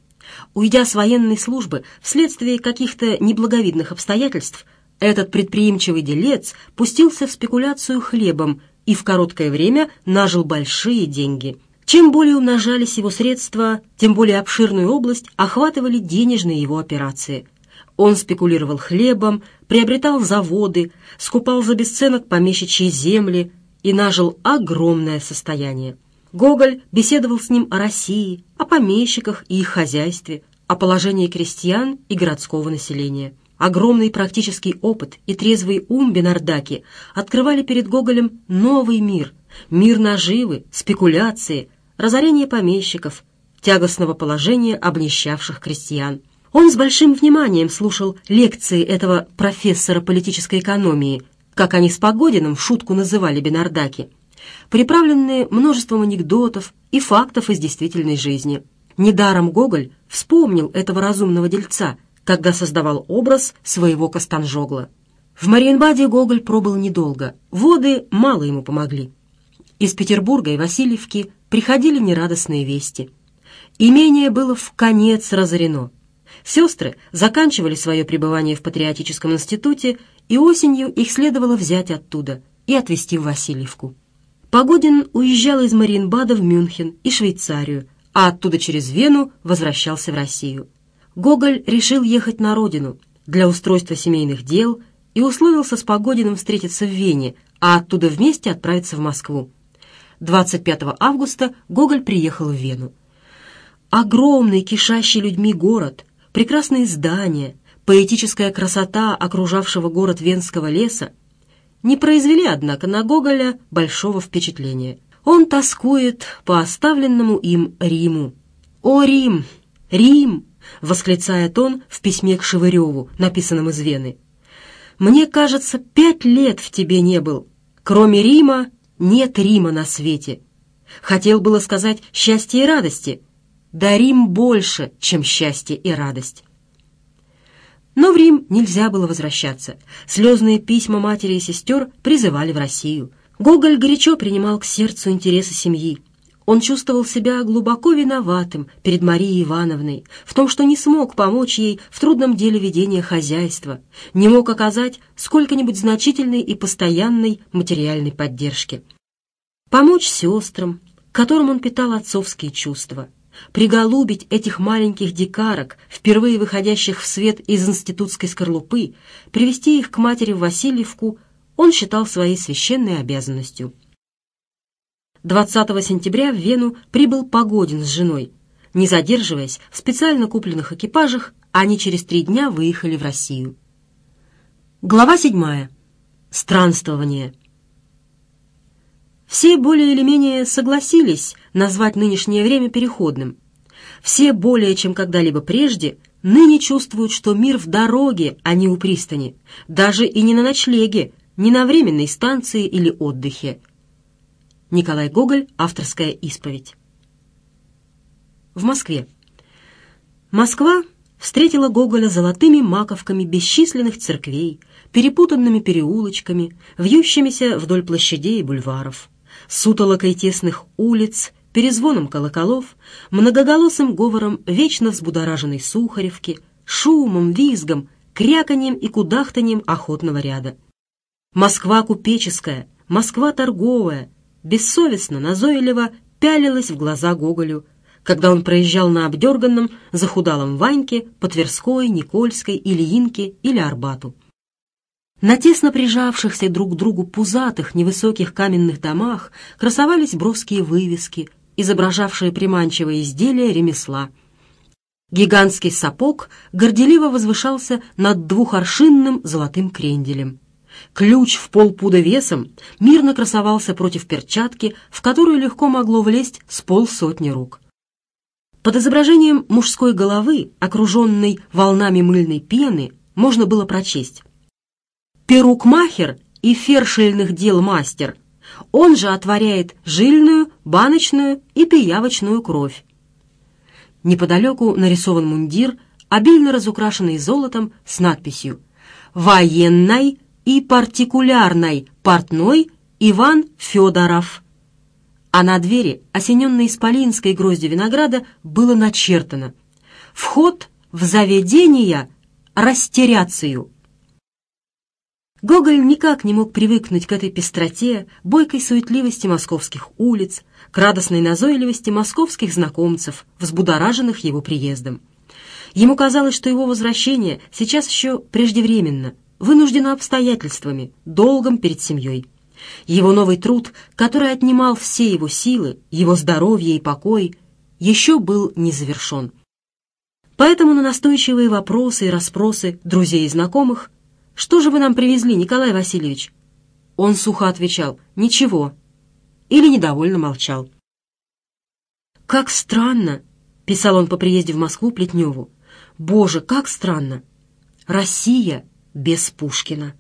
Уйдя с военной службы вследствие каких-то неблаговидных обстоятельств, этот предприимчивый делец пустился в спекуляцию хлебом и в короткое время нажил большие деньги. Чем более умножались его средства, тем более обширную область охватывали денежные его операции. Он спекулировал хлебом, приобретал заводы, скупал за бесценок помещичьи земли и нажил огромное состояние. Гоголь беседовал с ним о России, о помещиках и их хозяйстве, о положении крестьян и городского населения. Огромный практический опыт и трезвый ум Бенардаки открывали перед Гоголем новый мир, мир наживы, спекуляции, разорения помещиков, тягостного положения обнищавших крестьян. Он с большим вниманием слушал лекции этого профессора политической экономии, как они с Погодиным в шутку называли Бенардаки, приправленные множеством анекдотов и фактов из действительной жизни. Недаром Гоголь вспомнил этого разумного дельца – когда создавал образ своего Костанжогла. В Мариенбаде Гоголь пробыл недолго, воды мало ему помогли. Из Петербурга и Васильевки приходили нерадостные вести. Имение было в конец разорено. Сестры заканчивали свое пребывание в Патриотическом институте, и осенью их следовало взять оттуда и отвезти в Васильевку. Погодин уезжал из Мариенбада в Мюнхен и Швейцарию, а оттуда через Вену возвращался в Россию. Гоголь решил ехать на родину для устройства семейных дел и условился с Погодиным встретиться в Вене, а оттуда вместе отправиться в Москву. 25 августа Гоголь приехал в Вену. Огромный, кишащий людьми город, прекрасные здания, поэтическая красота окружавшего город Венского леса не произвели, однако, на Гоголя большого впечатления. Он тоскует по оставленному им Риму. «О, Рим! Рим!» — восклицает он в письме к Шевыреву, написанном из Вены. «Мне кажется, пять лет в тебе не был. Кроме Рима нет Рима на свете. Хотел было сказать «счастье и радости». Да Рим больше, чем счастье и радость». Но в Рим нельзя было возвращаться. Слезные письма матери и сестер призывали в Россию. Гоголь горячо принимал к сердцу интересы семьи. Он чувствовал себя глубоко виноватым перед Марией Ивановной в том, что не смог помочь ей в трудном деле ведения хозяйства, не мог оказать сколько-нибудь значительной и постоянной материальной поддержки. Помочь сестрам, которым он питал отцовские чувства, приголубить этих маленьких дикарок, впервые выходящих в свет из институтской скорлупы, привести их к матери Васильевку, он считал своей священной обязанностью – 20 сентября в Вену прибыл Погодин с женой. Не задерживаясь, в специально купленных экипажах они через три дня выехали в Россию. Глава 7. Странствование. Все более или менее согласились назвать нынешнее время переходным. Все более чем когда-либо прежде ныне чувствуют, что мир в дороге, а не у пристани, даже и не на ночлеге, не на временной станции или отдыхе, Николай Гоголь. Авторская исповедь. В Москве. Москва встретила Гоголя золотыми маковками бесчисленных церквей, перепутанными переулочками, вьющимися вдоль площадей и бульваров, сутолокой тесных улиц, перезвоном колоколов, многоголосым говором вечно взбудораженной Сухаревки, шумом, визгом, кряканьем и кудахтанием охотного ряда. Москва купеческая, Москва торговая, бессовестно, назойливо пялилась в глаза Гоголю, когда он проезжал на обдерганном, захудалом Ваньке по Тверской, Никольской, Ильинке или Арбату. На тесно прижавшихся друг к другу пузатых невысоких каменных домах красовались броские вывески, изображавшие приманчивые изделия ремесла. Гигантский сапог горделиво возвышался над двухоршинным золотым кренделем. Ключ в полпуда весом мирно красовался против перчатки, в которую легко могло влезть с полсотни рук. Под изображением мужской головы, окруженной волнами мыльной пены, можно было прочесть «Перукмахер и фершельных дел мастер, он же отворяет жильную, баночную и пиявочную кровь». Неподалеку нарисован мундир, обильно разукрашенный золотом с надписью «Военной и партикулярной портной Иван Федоров. А на двери, осененной исполинской гроздью винограда, было начертано «Вход в заведение растеряцию». Гоголь никак не мог привыкнуть к этой пестроте, бойкой суетливости московских улиц, к радостной назойливости московских знакомцев, взбудораженных его приездом. Ему казалось, что его возвращение сейчас еще преждевременно – вынуждена обстоятельствами, долгом перед семьей. Его новый труд, который отнимал все его силы, его здоровье и покой, еще был не завершен. Поэтому на настойчивые вопросы и расспросы друзей и знакомых «Что же вы нам привезли, Николай Васильевич?» Он сухо отвечал «Ничего» или недовольно молчал. «Как странно!» — писал он по приезде в Москву Плетневу. «Боже, как странно! Россия без Пушкина.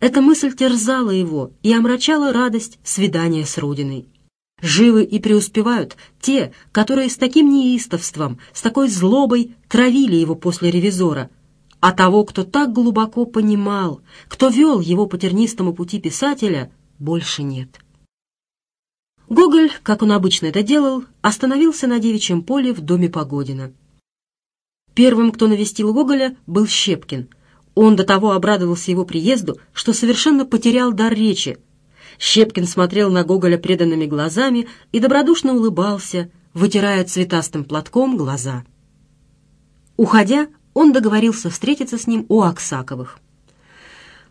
Эта мысль терзала его и омрачала радость свидания с Родиной. Живы и преуспевают те, которые с таким неистовством, с такой злобой травили его после ревизора, а того, кто так глубоко понимал, кто вел его по тернистому пути писателя, больше нет. Гоголь, как он обычно это делал, остановился на девичьем поле в доме Погодина. Первым, кто навестил Гоголя, был Щепкин — он до того обрадовался его приезду, что совершенно потерял дар речи. Щепкин смотрел на Гоголя преданными глазами и добродушно улыбался, вытирая цветастым платком глаза. Уходя, он договорился встретиться с ним у Аксаковых.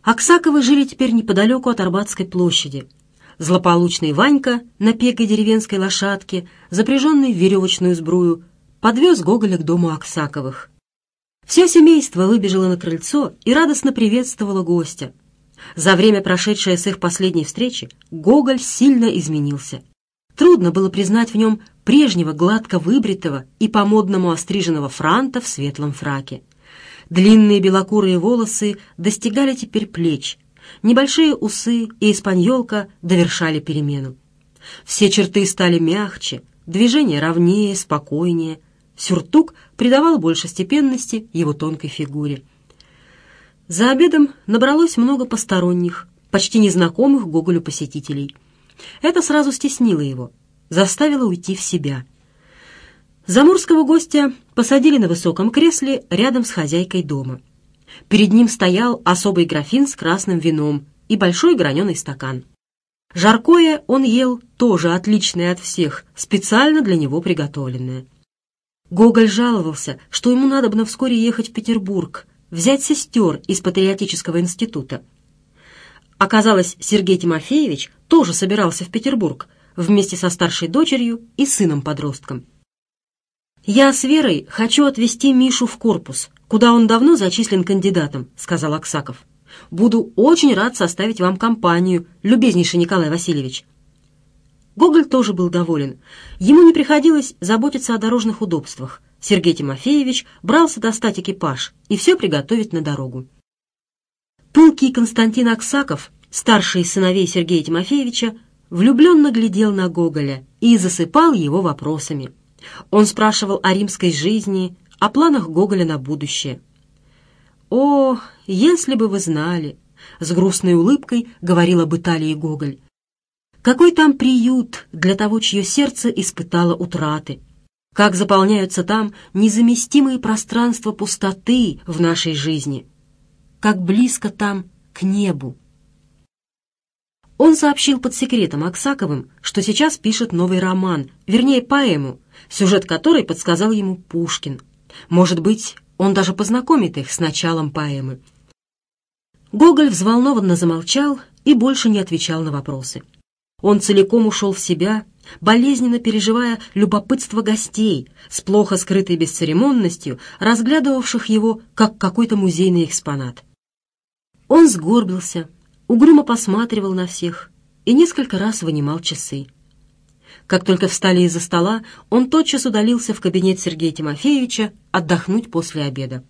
Аксаковы жили теперь неподалеку от Арбатской площади. Злополучный Ванька на пекой деревенской лошадке, запряженный в веревочную сбрую, подвез Гоголя к дому Аксаковых — все семейство выбежало на крыльцо и радостно приветствовало гостя. За время, прошедшее с их последней встречи, Гоголь сильно изменился. Трудно было признать в нем прежнего гладко выбритого и по-модному остриженного франта в светлом фраке. Длинные белокурые волосы достигали теперь плеч, небольшие усы и испаньолка довершали перемену. Все черты стали мягче, движения ровнее, спокойнее – Сюртук придавал больше степенности его тонкой фигуре. За обедом набралось много посторонних, почти незнакомых Гоголю посетителей. Это сразу стеснило его, заставило уйти в себя. Замурского гостя посадили на высоком кресле рядом с хозяйкой дома. Перед ним стоял особый графин с красным вином и большой граненый стакан. Жаркое он ел, тоже отличное от всех, специально для него приготовленное – Гоголь жаловался, что ему надо бы вскоре ехать в Петербург, взять сестер из Патриотического института. Оказалось, Сергей Тимофеевич тоже собирался в Петербург вместе со старшей дочерью и сыном-подростком. «Я с Верой хочу отвезти Мишу в корпус, куда он давно зачислен кандидатом», — сказал Аксаков. «Буду очень рад составить вам компанию, любезнейший Николай Васильевич. Гоголь тоже был доволен. Ему не приходилось заботиться о дорожных удобствах. Сергей Тимофеевич брался достать экипаж и все приготовить на дорогу. Пылкий Константин Аксаков, старший из сыновей Сергея Тимофеевича, влюбленно глядел на Гоголя и засыпал его вопросами. Он спрашивал о римской жизни, о планах Гоголя на будущее. «О, если бы вы знали!» — с грустной улыбкой говорила об Италии Гоголь. Какой там приют для того, чье сердце испытало утраты? Как заполняются там незаместимые пространства пустоты в нашей жизни? Как близко там к небу? Он сообщил под секретом Аксаковым, что сейчас пишет новый роман, вернее, поэму, сюжет которой подсказал ему Пушкин. Может быть, он даже познакомит их с началом поэмы. Гоголь взволнованно замолчал и больше не отвечал на вопросы. Он целиком ушел в себя, болезненно переживая любопытство гостей, с плохо скрытой бесцеремонностью, разглядывавших его, как какой-то музейный экспонат. Он сгорбился, угрюмо посматривал на всех и несколько раз вынимал часы. Как только встали из-за стола, он тотчас удалился в кабинет Сергея Тимофеевича отдохнуть после обеда.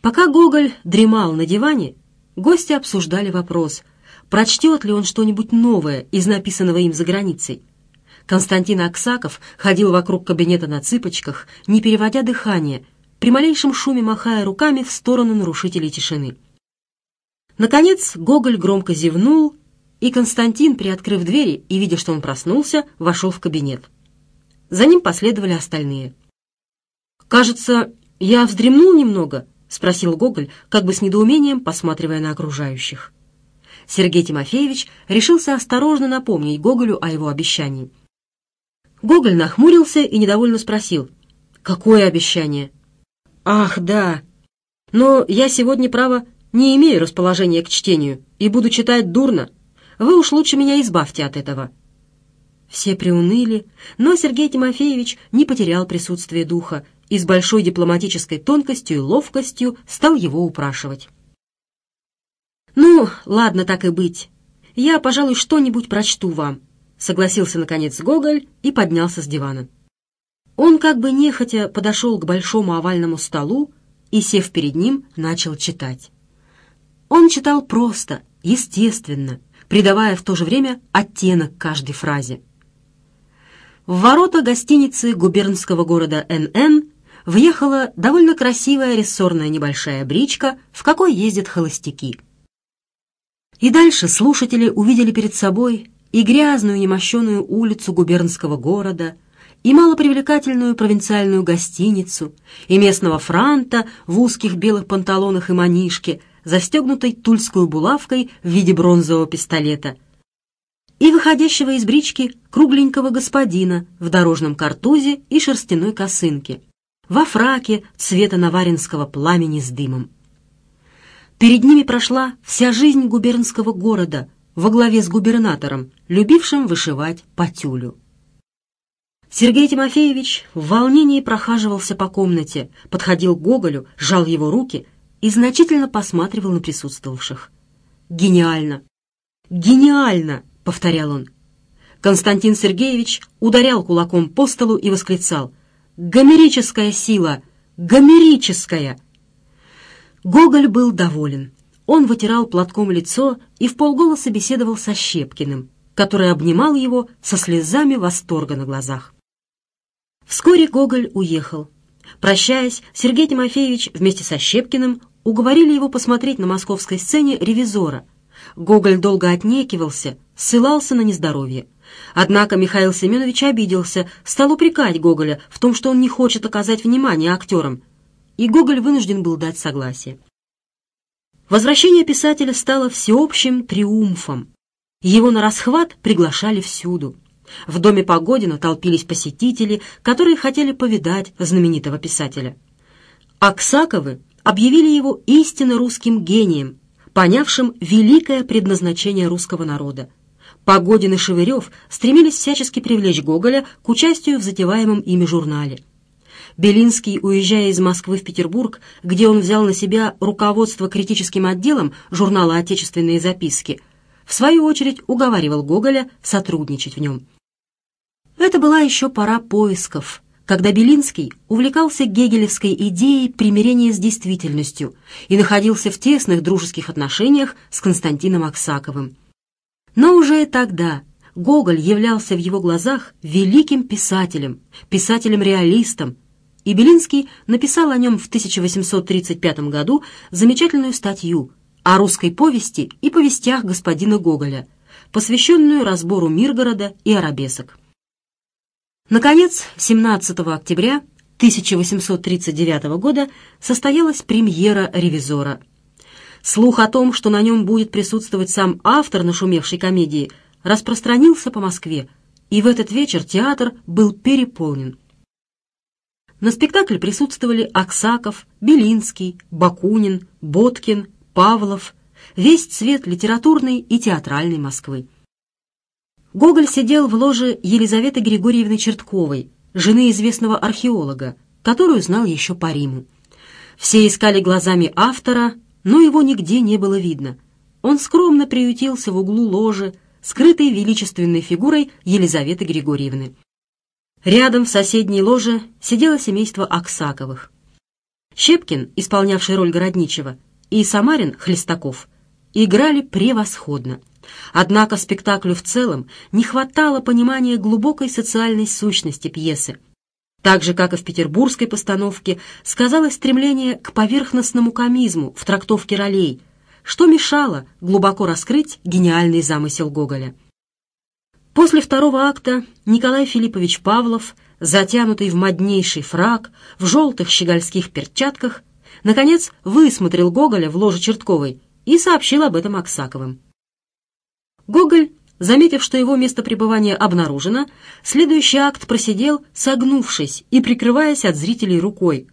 Пока Гоголь дремал на диване, гости обсуждали вопрос — прочтет ли он что-нибудь новое из написанного им за границей. Константин Аксаков ходил вокруг кабинета на цыпочках, не переводя дыхание, при малейшем шуме махая руками в сторону нарушителей тишины. Наконец Гоголь громко зевнул, и Константин, приоткрыв двери и видя, что он проснулся, вошел в кабинет. За ним последовали остальные. «Кажется, я вздремнул немного?» — спросил Гоголь, как бы с недоумением посматривая на окружающих. Сергей Тимофеевич решился осторожно напомнить Гоголю о его обещании. Гоголь нахмурился и недовольно спросил. «Какое обещание?» «Ах, да! Но я сегодня, право, не имею расположения к чтению и буду читать дурно. Вы уж лучше меня избавьте от этого». Все приуныли, но Сергей Тимофеевич не потерял присутствие духа и с большой дипломатической тонкостью и ловкостью стал его упрашивать. «Ну, ладно, так и быть. Я, пожалуй, что-нибудь прочту вам», — согласился, наконец, Гоголь и поднялся с дивана. Он как бы нехотя подошел к большому овальному столу и, сев перед ним, начал читать. Он читал просто, естественно, придавая в то же время оттенок каждой фразе. В ворота гостиницы губернского города НН въехала довольно красивая рессорная небольшая бричка, в какой ездят холостяки — и дальше слушатели увидели перед собой и грязную немощенную улицу губернского города, и малопривлекательную провинциальную гостиницу, и местного франта в узких белых панталонах и манишке, застегнутой тульской булавкой в виде бронзового пистолета, и выходящего из брички кругленького господина в дорожном картузе и шерстяной косынке, во фраке цвета наваринского пламени с дымом. Перед ними прошла вся жизнь губернского города во главе с губернатором, любившим вышивать по тюлю. Сергей Тимофеевич в волнении прохаживался по комнате, подходил к Гоголю, жал его руки и значительно посматривал на присутствовавших. «Гениально! Гениально!» — повторял он. Константин Сергеевич ударял кулаком по столу и восклицал. «Гомерическая сила! Гомерическая!» Гоголь был доволен. Он вытирал платком лицо и в полголоса беседовал со Щепкиным, который обнимал его со слезами восторга на глазах. Вскоре Гоголь уехал. Прощаясь, Сергей Тимофеевич вместе со Щепкиным уговорили его посмотреть на московской сцене «Ревизора». Гоголь долго отнекивался, ссылался на нездоровье. Однако Михаил Семенович обиделся, стал упрекать Гоголя в том, что он не хочет оказать внимание актерам, и Гоголь вынужден был дать согласие. Возвращение писателя стало всеобщим триумфом. Его на расхват приглашали всюду. В доме Погодина толпились посетители, которые хотели повидать знаменитого писателя. Аксаковы объявили его истинно русским гением, понявшим великое предназначение русского народа. Погодин и Шеверев стремились всячески привлечь Гоголя к участию в затеваемом ими журнале. Белинский, уезжая из Москвы в Петербург, где он взял на себя руководство критическим отделом журнала «Отечественные записки», в свою очередь уговаривал Гоголя сотрудничать в нем. Это была еще пора поисков, когда Белинский увлекался гегелевской идеей примирения с действительностью и находился в тесных дружеских отношениях с Константином Аксаковым. Но уже тогда Гоголь являлся в его глазах великим писателем, писателем-реалистом, и Белинский написал о нем в 1835 году замечательную статью о русской повести и повестях господина Гоголя, посвященную разбору Миргорода и арабесок. Наконец, 17 октября 1839 года состоялась премьера «Ревизора». Слух о том, что на нем будет присутствовать сам автор нашумевшей комедии, распространился по Москве, и в этот вечер театр был переполнен. На спектакль присутствовали Аксаков, Белинский, Бакунин, Боткин, Павлов, весь цвет литературной и театральной Москвы. Гоголь сидел в ложе Елизаветы Григорьевны Чертковой, жены известного археолога, которую знал еще по Риму. Все искали глазами автора, но его нигде не было видно. Он скромно приютился в углу ложи, скрытой величественной фигурой Елизаветы Григорьевны. Рядом в соседней ложе сидело семейство Аксаковых. Щепкин, исполнявший роль Городничего, и Самарин Хлестаков играли превосходно. Однако спектаклю в целом не хватало понимания глубокой социальной сущности пьесы. Так же, как и в петербургской постановке, сказалось стремление к поверхностному комизму в трактовке ролей, что мешало глубоко раскрыть гениальный замысел Гоголя. После второго акта Николай Филиппович Павлов, затянутый в моднейший фраг, в желтых щегольских перчатках, наконец высмотрел Гоголя в ложе Чертковой и сообщил об этом Аксаковым. Гоголь, заметив, что его место пребывания обнаружено, следующий акт просидел, согнувшись и прикрываясь от зрителей рукой.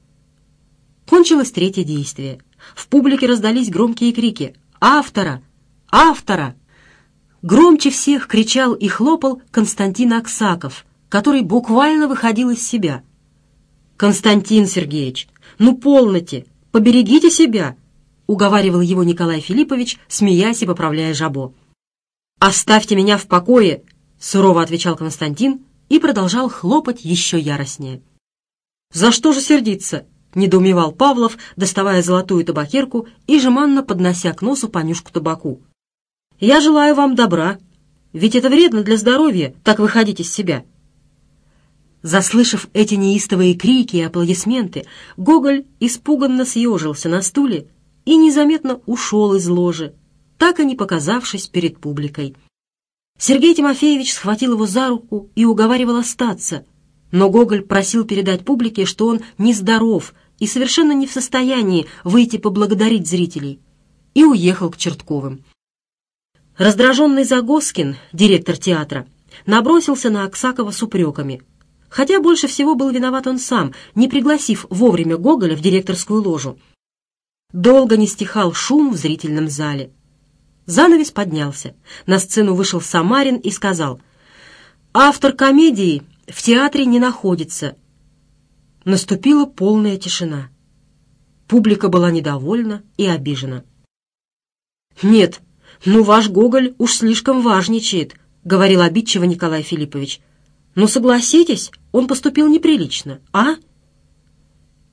Кончилось третье действие. В публике раздались громкие крики «Автора! Автора!» Громче всех кричал и хлопал Константин Аксаков, который буквально выходил из себя. «Константин Сергеевич, ну полноте, поберегите себя!» — уговаривал его Николай Филиппович, смеясь и поправляя жабо. «Оставьте меня в покое!» — сурово отвечал Константин и продолжал хлопать еще яростнее. «За что же сердиться?» — недоумевал Павлов, доставая золотую табакерку и жеманно поднося к носу понюшку табаку. Я желаю вам добра, ведь это вредно для здоровья, так выходить из себя». Заслышав эти неистовые крики и аплодисменты, Гоголь испуганно съежился на стуле и незаметно ушел из ложи, так и не показавшись перед публикой. Сергей Тимофеевич схватил его за руку и уговаривал остаться, но Гоголь просил передать публике, что он нездоров и совершенно не в состоянии выйти поблагодарить зрителей, и уехал к Чертковым. Раздраженный Загоскин, директор театра, набросился на Аксакова с упреками. Хотя больше всего был виноват он сам, не пригласив вовремя Гоголя в директорскую ложу. Долго не стихал шум в зрительном зале. Занавес поднялся. На сцену вышел Самарин и сказал, «Автор комедии в театре не находится». Наступила полная тишина. Публика была недовольна и обижена. «Нет, «Ну, ваш Гоголь уж слишком важничает», — говорил обидчиво Николай Филиппович. «Ну, согласитесь, он поступил неприлично, а?»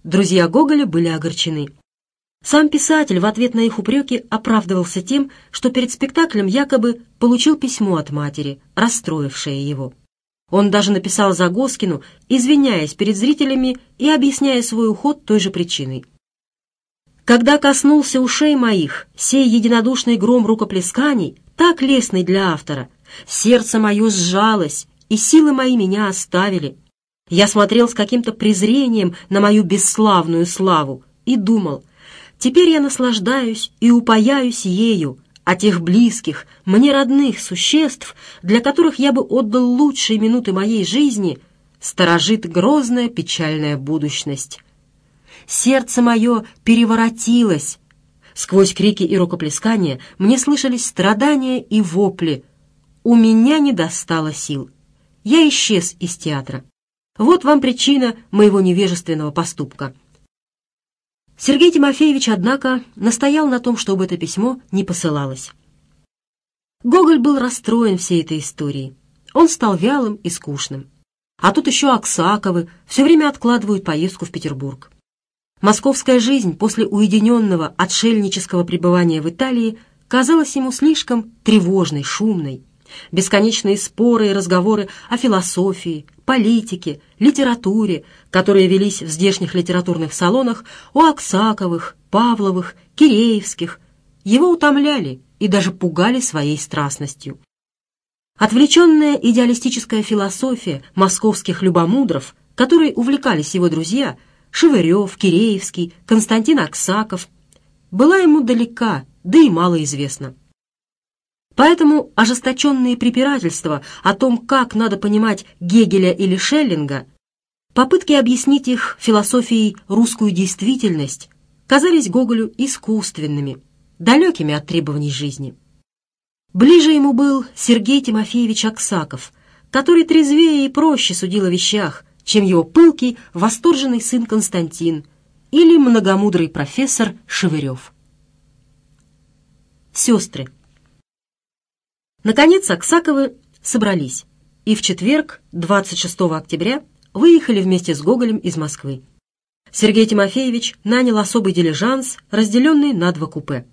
Друзья Гоголя были огорчены. Сам писатель в ответ на их упреки оправдывался тем, что перед спектаклем якобы получил письмо от матери, расстроившее его. Он даже написал Загоскину, извиняясь перед зрителями и объясняя свой уход той же причиной. Когда коснулся ушей моих сей единодушный гром рукоплесканий, так лестный для автора, сердце мое сжалось, и силы мои меня оставили. Я смотрел с каким-то презрением на мою бесславную славу и думал, теперь я наслаждаюсь и упаяюсь ею, а тех близких, мне родных существ, для которых я бы отдал лучшие минуты моей жизни, сторожит грозная печальная будущность». Сердце мое переворотилось. Сквозь крики и рукоплескания мне слышались страдания и вопли. У меня не достало сил. Я исчез из театра. Вот вам причина моего невежественного поступка. Сергей Тимофеевич, однако, настоял на том, чтобы это письмо не посылалось. Гоголь был расстроен всей этой историей. Он стал вялым и скучным. А тут еще Аксаковы все время откладывают поездку в Петербург. Московская жизнь после уединенного отшельнического пребывания в Италии казалась ему слишком тревожной, шумной. Бесконечные споры и разговоры о философии, политике, литературе, которые велись в здешних литературных салонах у Аксаковых, Павловых, Киреевских, его утомляли и даже пугали своей страстностью. Отвлеченная идеалистическая философия московских любомудров, которой увлекались его друзья – Шевырев, Киреевский, Константин Аксаков, была ему далека, да и мало известна. Поэтому ожесточенные препирательства о том, как надо понимать Гегеля или Шеллинга, попытки объяснить их философией русскую действительность, казались Гоголю искусственными, далекими от требований жизни. Ближе ему был Сергей Тимофеевич Аксаков, который трезвее и проще судил о вещах – чем его пылкий, восторженный сын Константин или многомудрый профессор Шевырев. Сестры. Наконец Аксаковы собрались и в четверг, 26 октября, выехали вместе с Гоголем из Москвы. Сергей Тимофеевич нанял особый дилижанс, разделенный на два купе.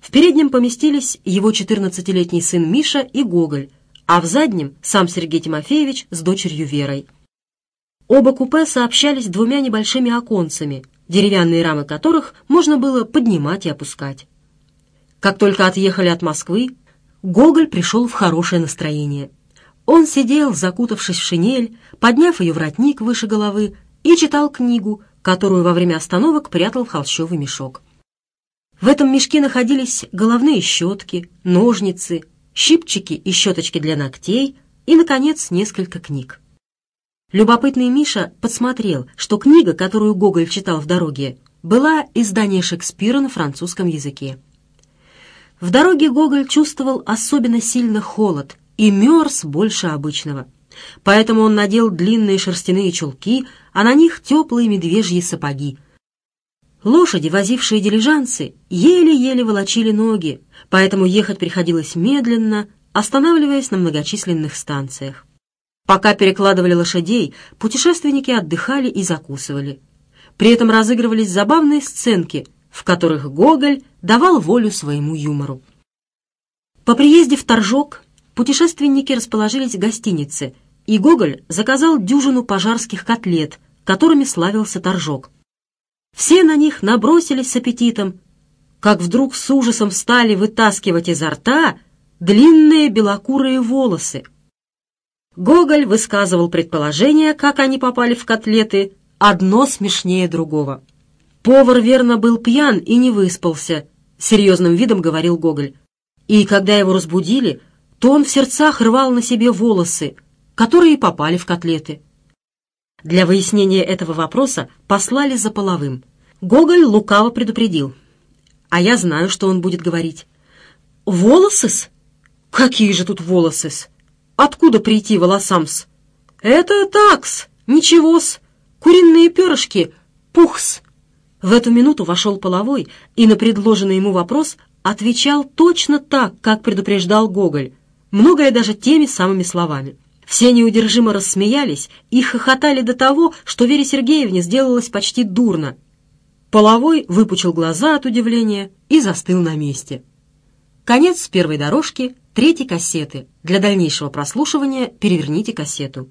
В переднем поместились его 14-летний сын Миша и Гоголь, а в заднем сам Сергей Тимофеевич с дочерью Верой – Оба купе сообщались двумя небольшими оконцами, деревянные рамы которых можно было поднимать и опускать. Как только отъехали от Москвы, Гоголь пришел в хорошее настроение. Он сидел, закутавшись в шинель, подняв ее воротник выше головы, и читал книгу, которую во время остановок прятал в холщовый мешок. В этом мешке находились головные щетки, ножницы, щипчики и щеточки для ногтей и, наконец, несколько книг. Любопытный Миша подсмотрел, что книга, которую Гоголь читал в дороге, была издание Шекспира на французском языке. В дороге Гоголь чувствовал особенно сильно холод и мерз больше обычного. Поэтому он надел длинные шерстяные чулки, а на них теплые медвежьи сапоги. Лошади, возившие дилижансы, еле-еле волочили ноги, поэтому ехать приходилось медленно, останавливаясь на многочисленных станциях. Пока перекладывали лошадей, путешественники отдыхали и закусывали. При этом разыгрывались забавные сценки, в которых Гоголь давал волю своему юмору. По приезде в Торжок путешественники расположились в гостинице, и Гоголь заказал дюжину пожарских котлет, которыми славился Торжок. Все на них набросились с аппетитом, как вдруг с ужасом стали вытаскивать изо рта длинные белокурые волосы — Гоголь высказывал предположения, как они попали в котлеты, одно смешнее другого. «Повар, верно, был пьян и не выспался», — серьезным видом говорил Гоголь. «И когда его разбудили, то он в сердцах рвал на себе волосы, которые попали в котлеты». Для выяснения этого вопроса послали за половым. Гоголь лукаво предупредил. «А я знаю, что он будет говорить». «Волосыс? Какие же тут волосыс?» Откуда прийти волосамс? Это такс, ничегос, куриные перышки, пухс. В эту минуту вошел половой и на предложенный ему вопрос отвечал точно так, как предупреждал Гоголь, многое даже теми самыми словами. Все неудержимо рассмеялись и хохотали до того, что Вере Сергеевне сделалось почти дурно. Половой выпучил глаза от удивления и застыл на месте. Конец первой дорожки третьей кассеты. Для дальнейшего прослушивания переверните кассету.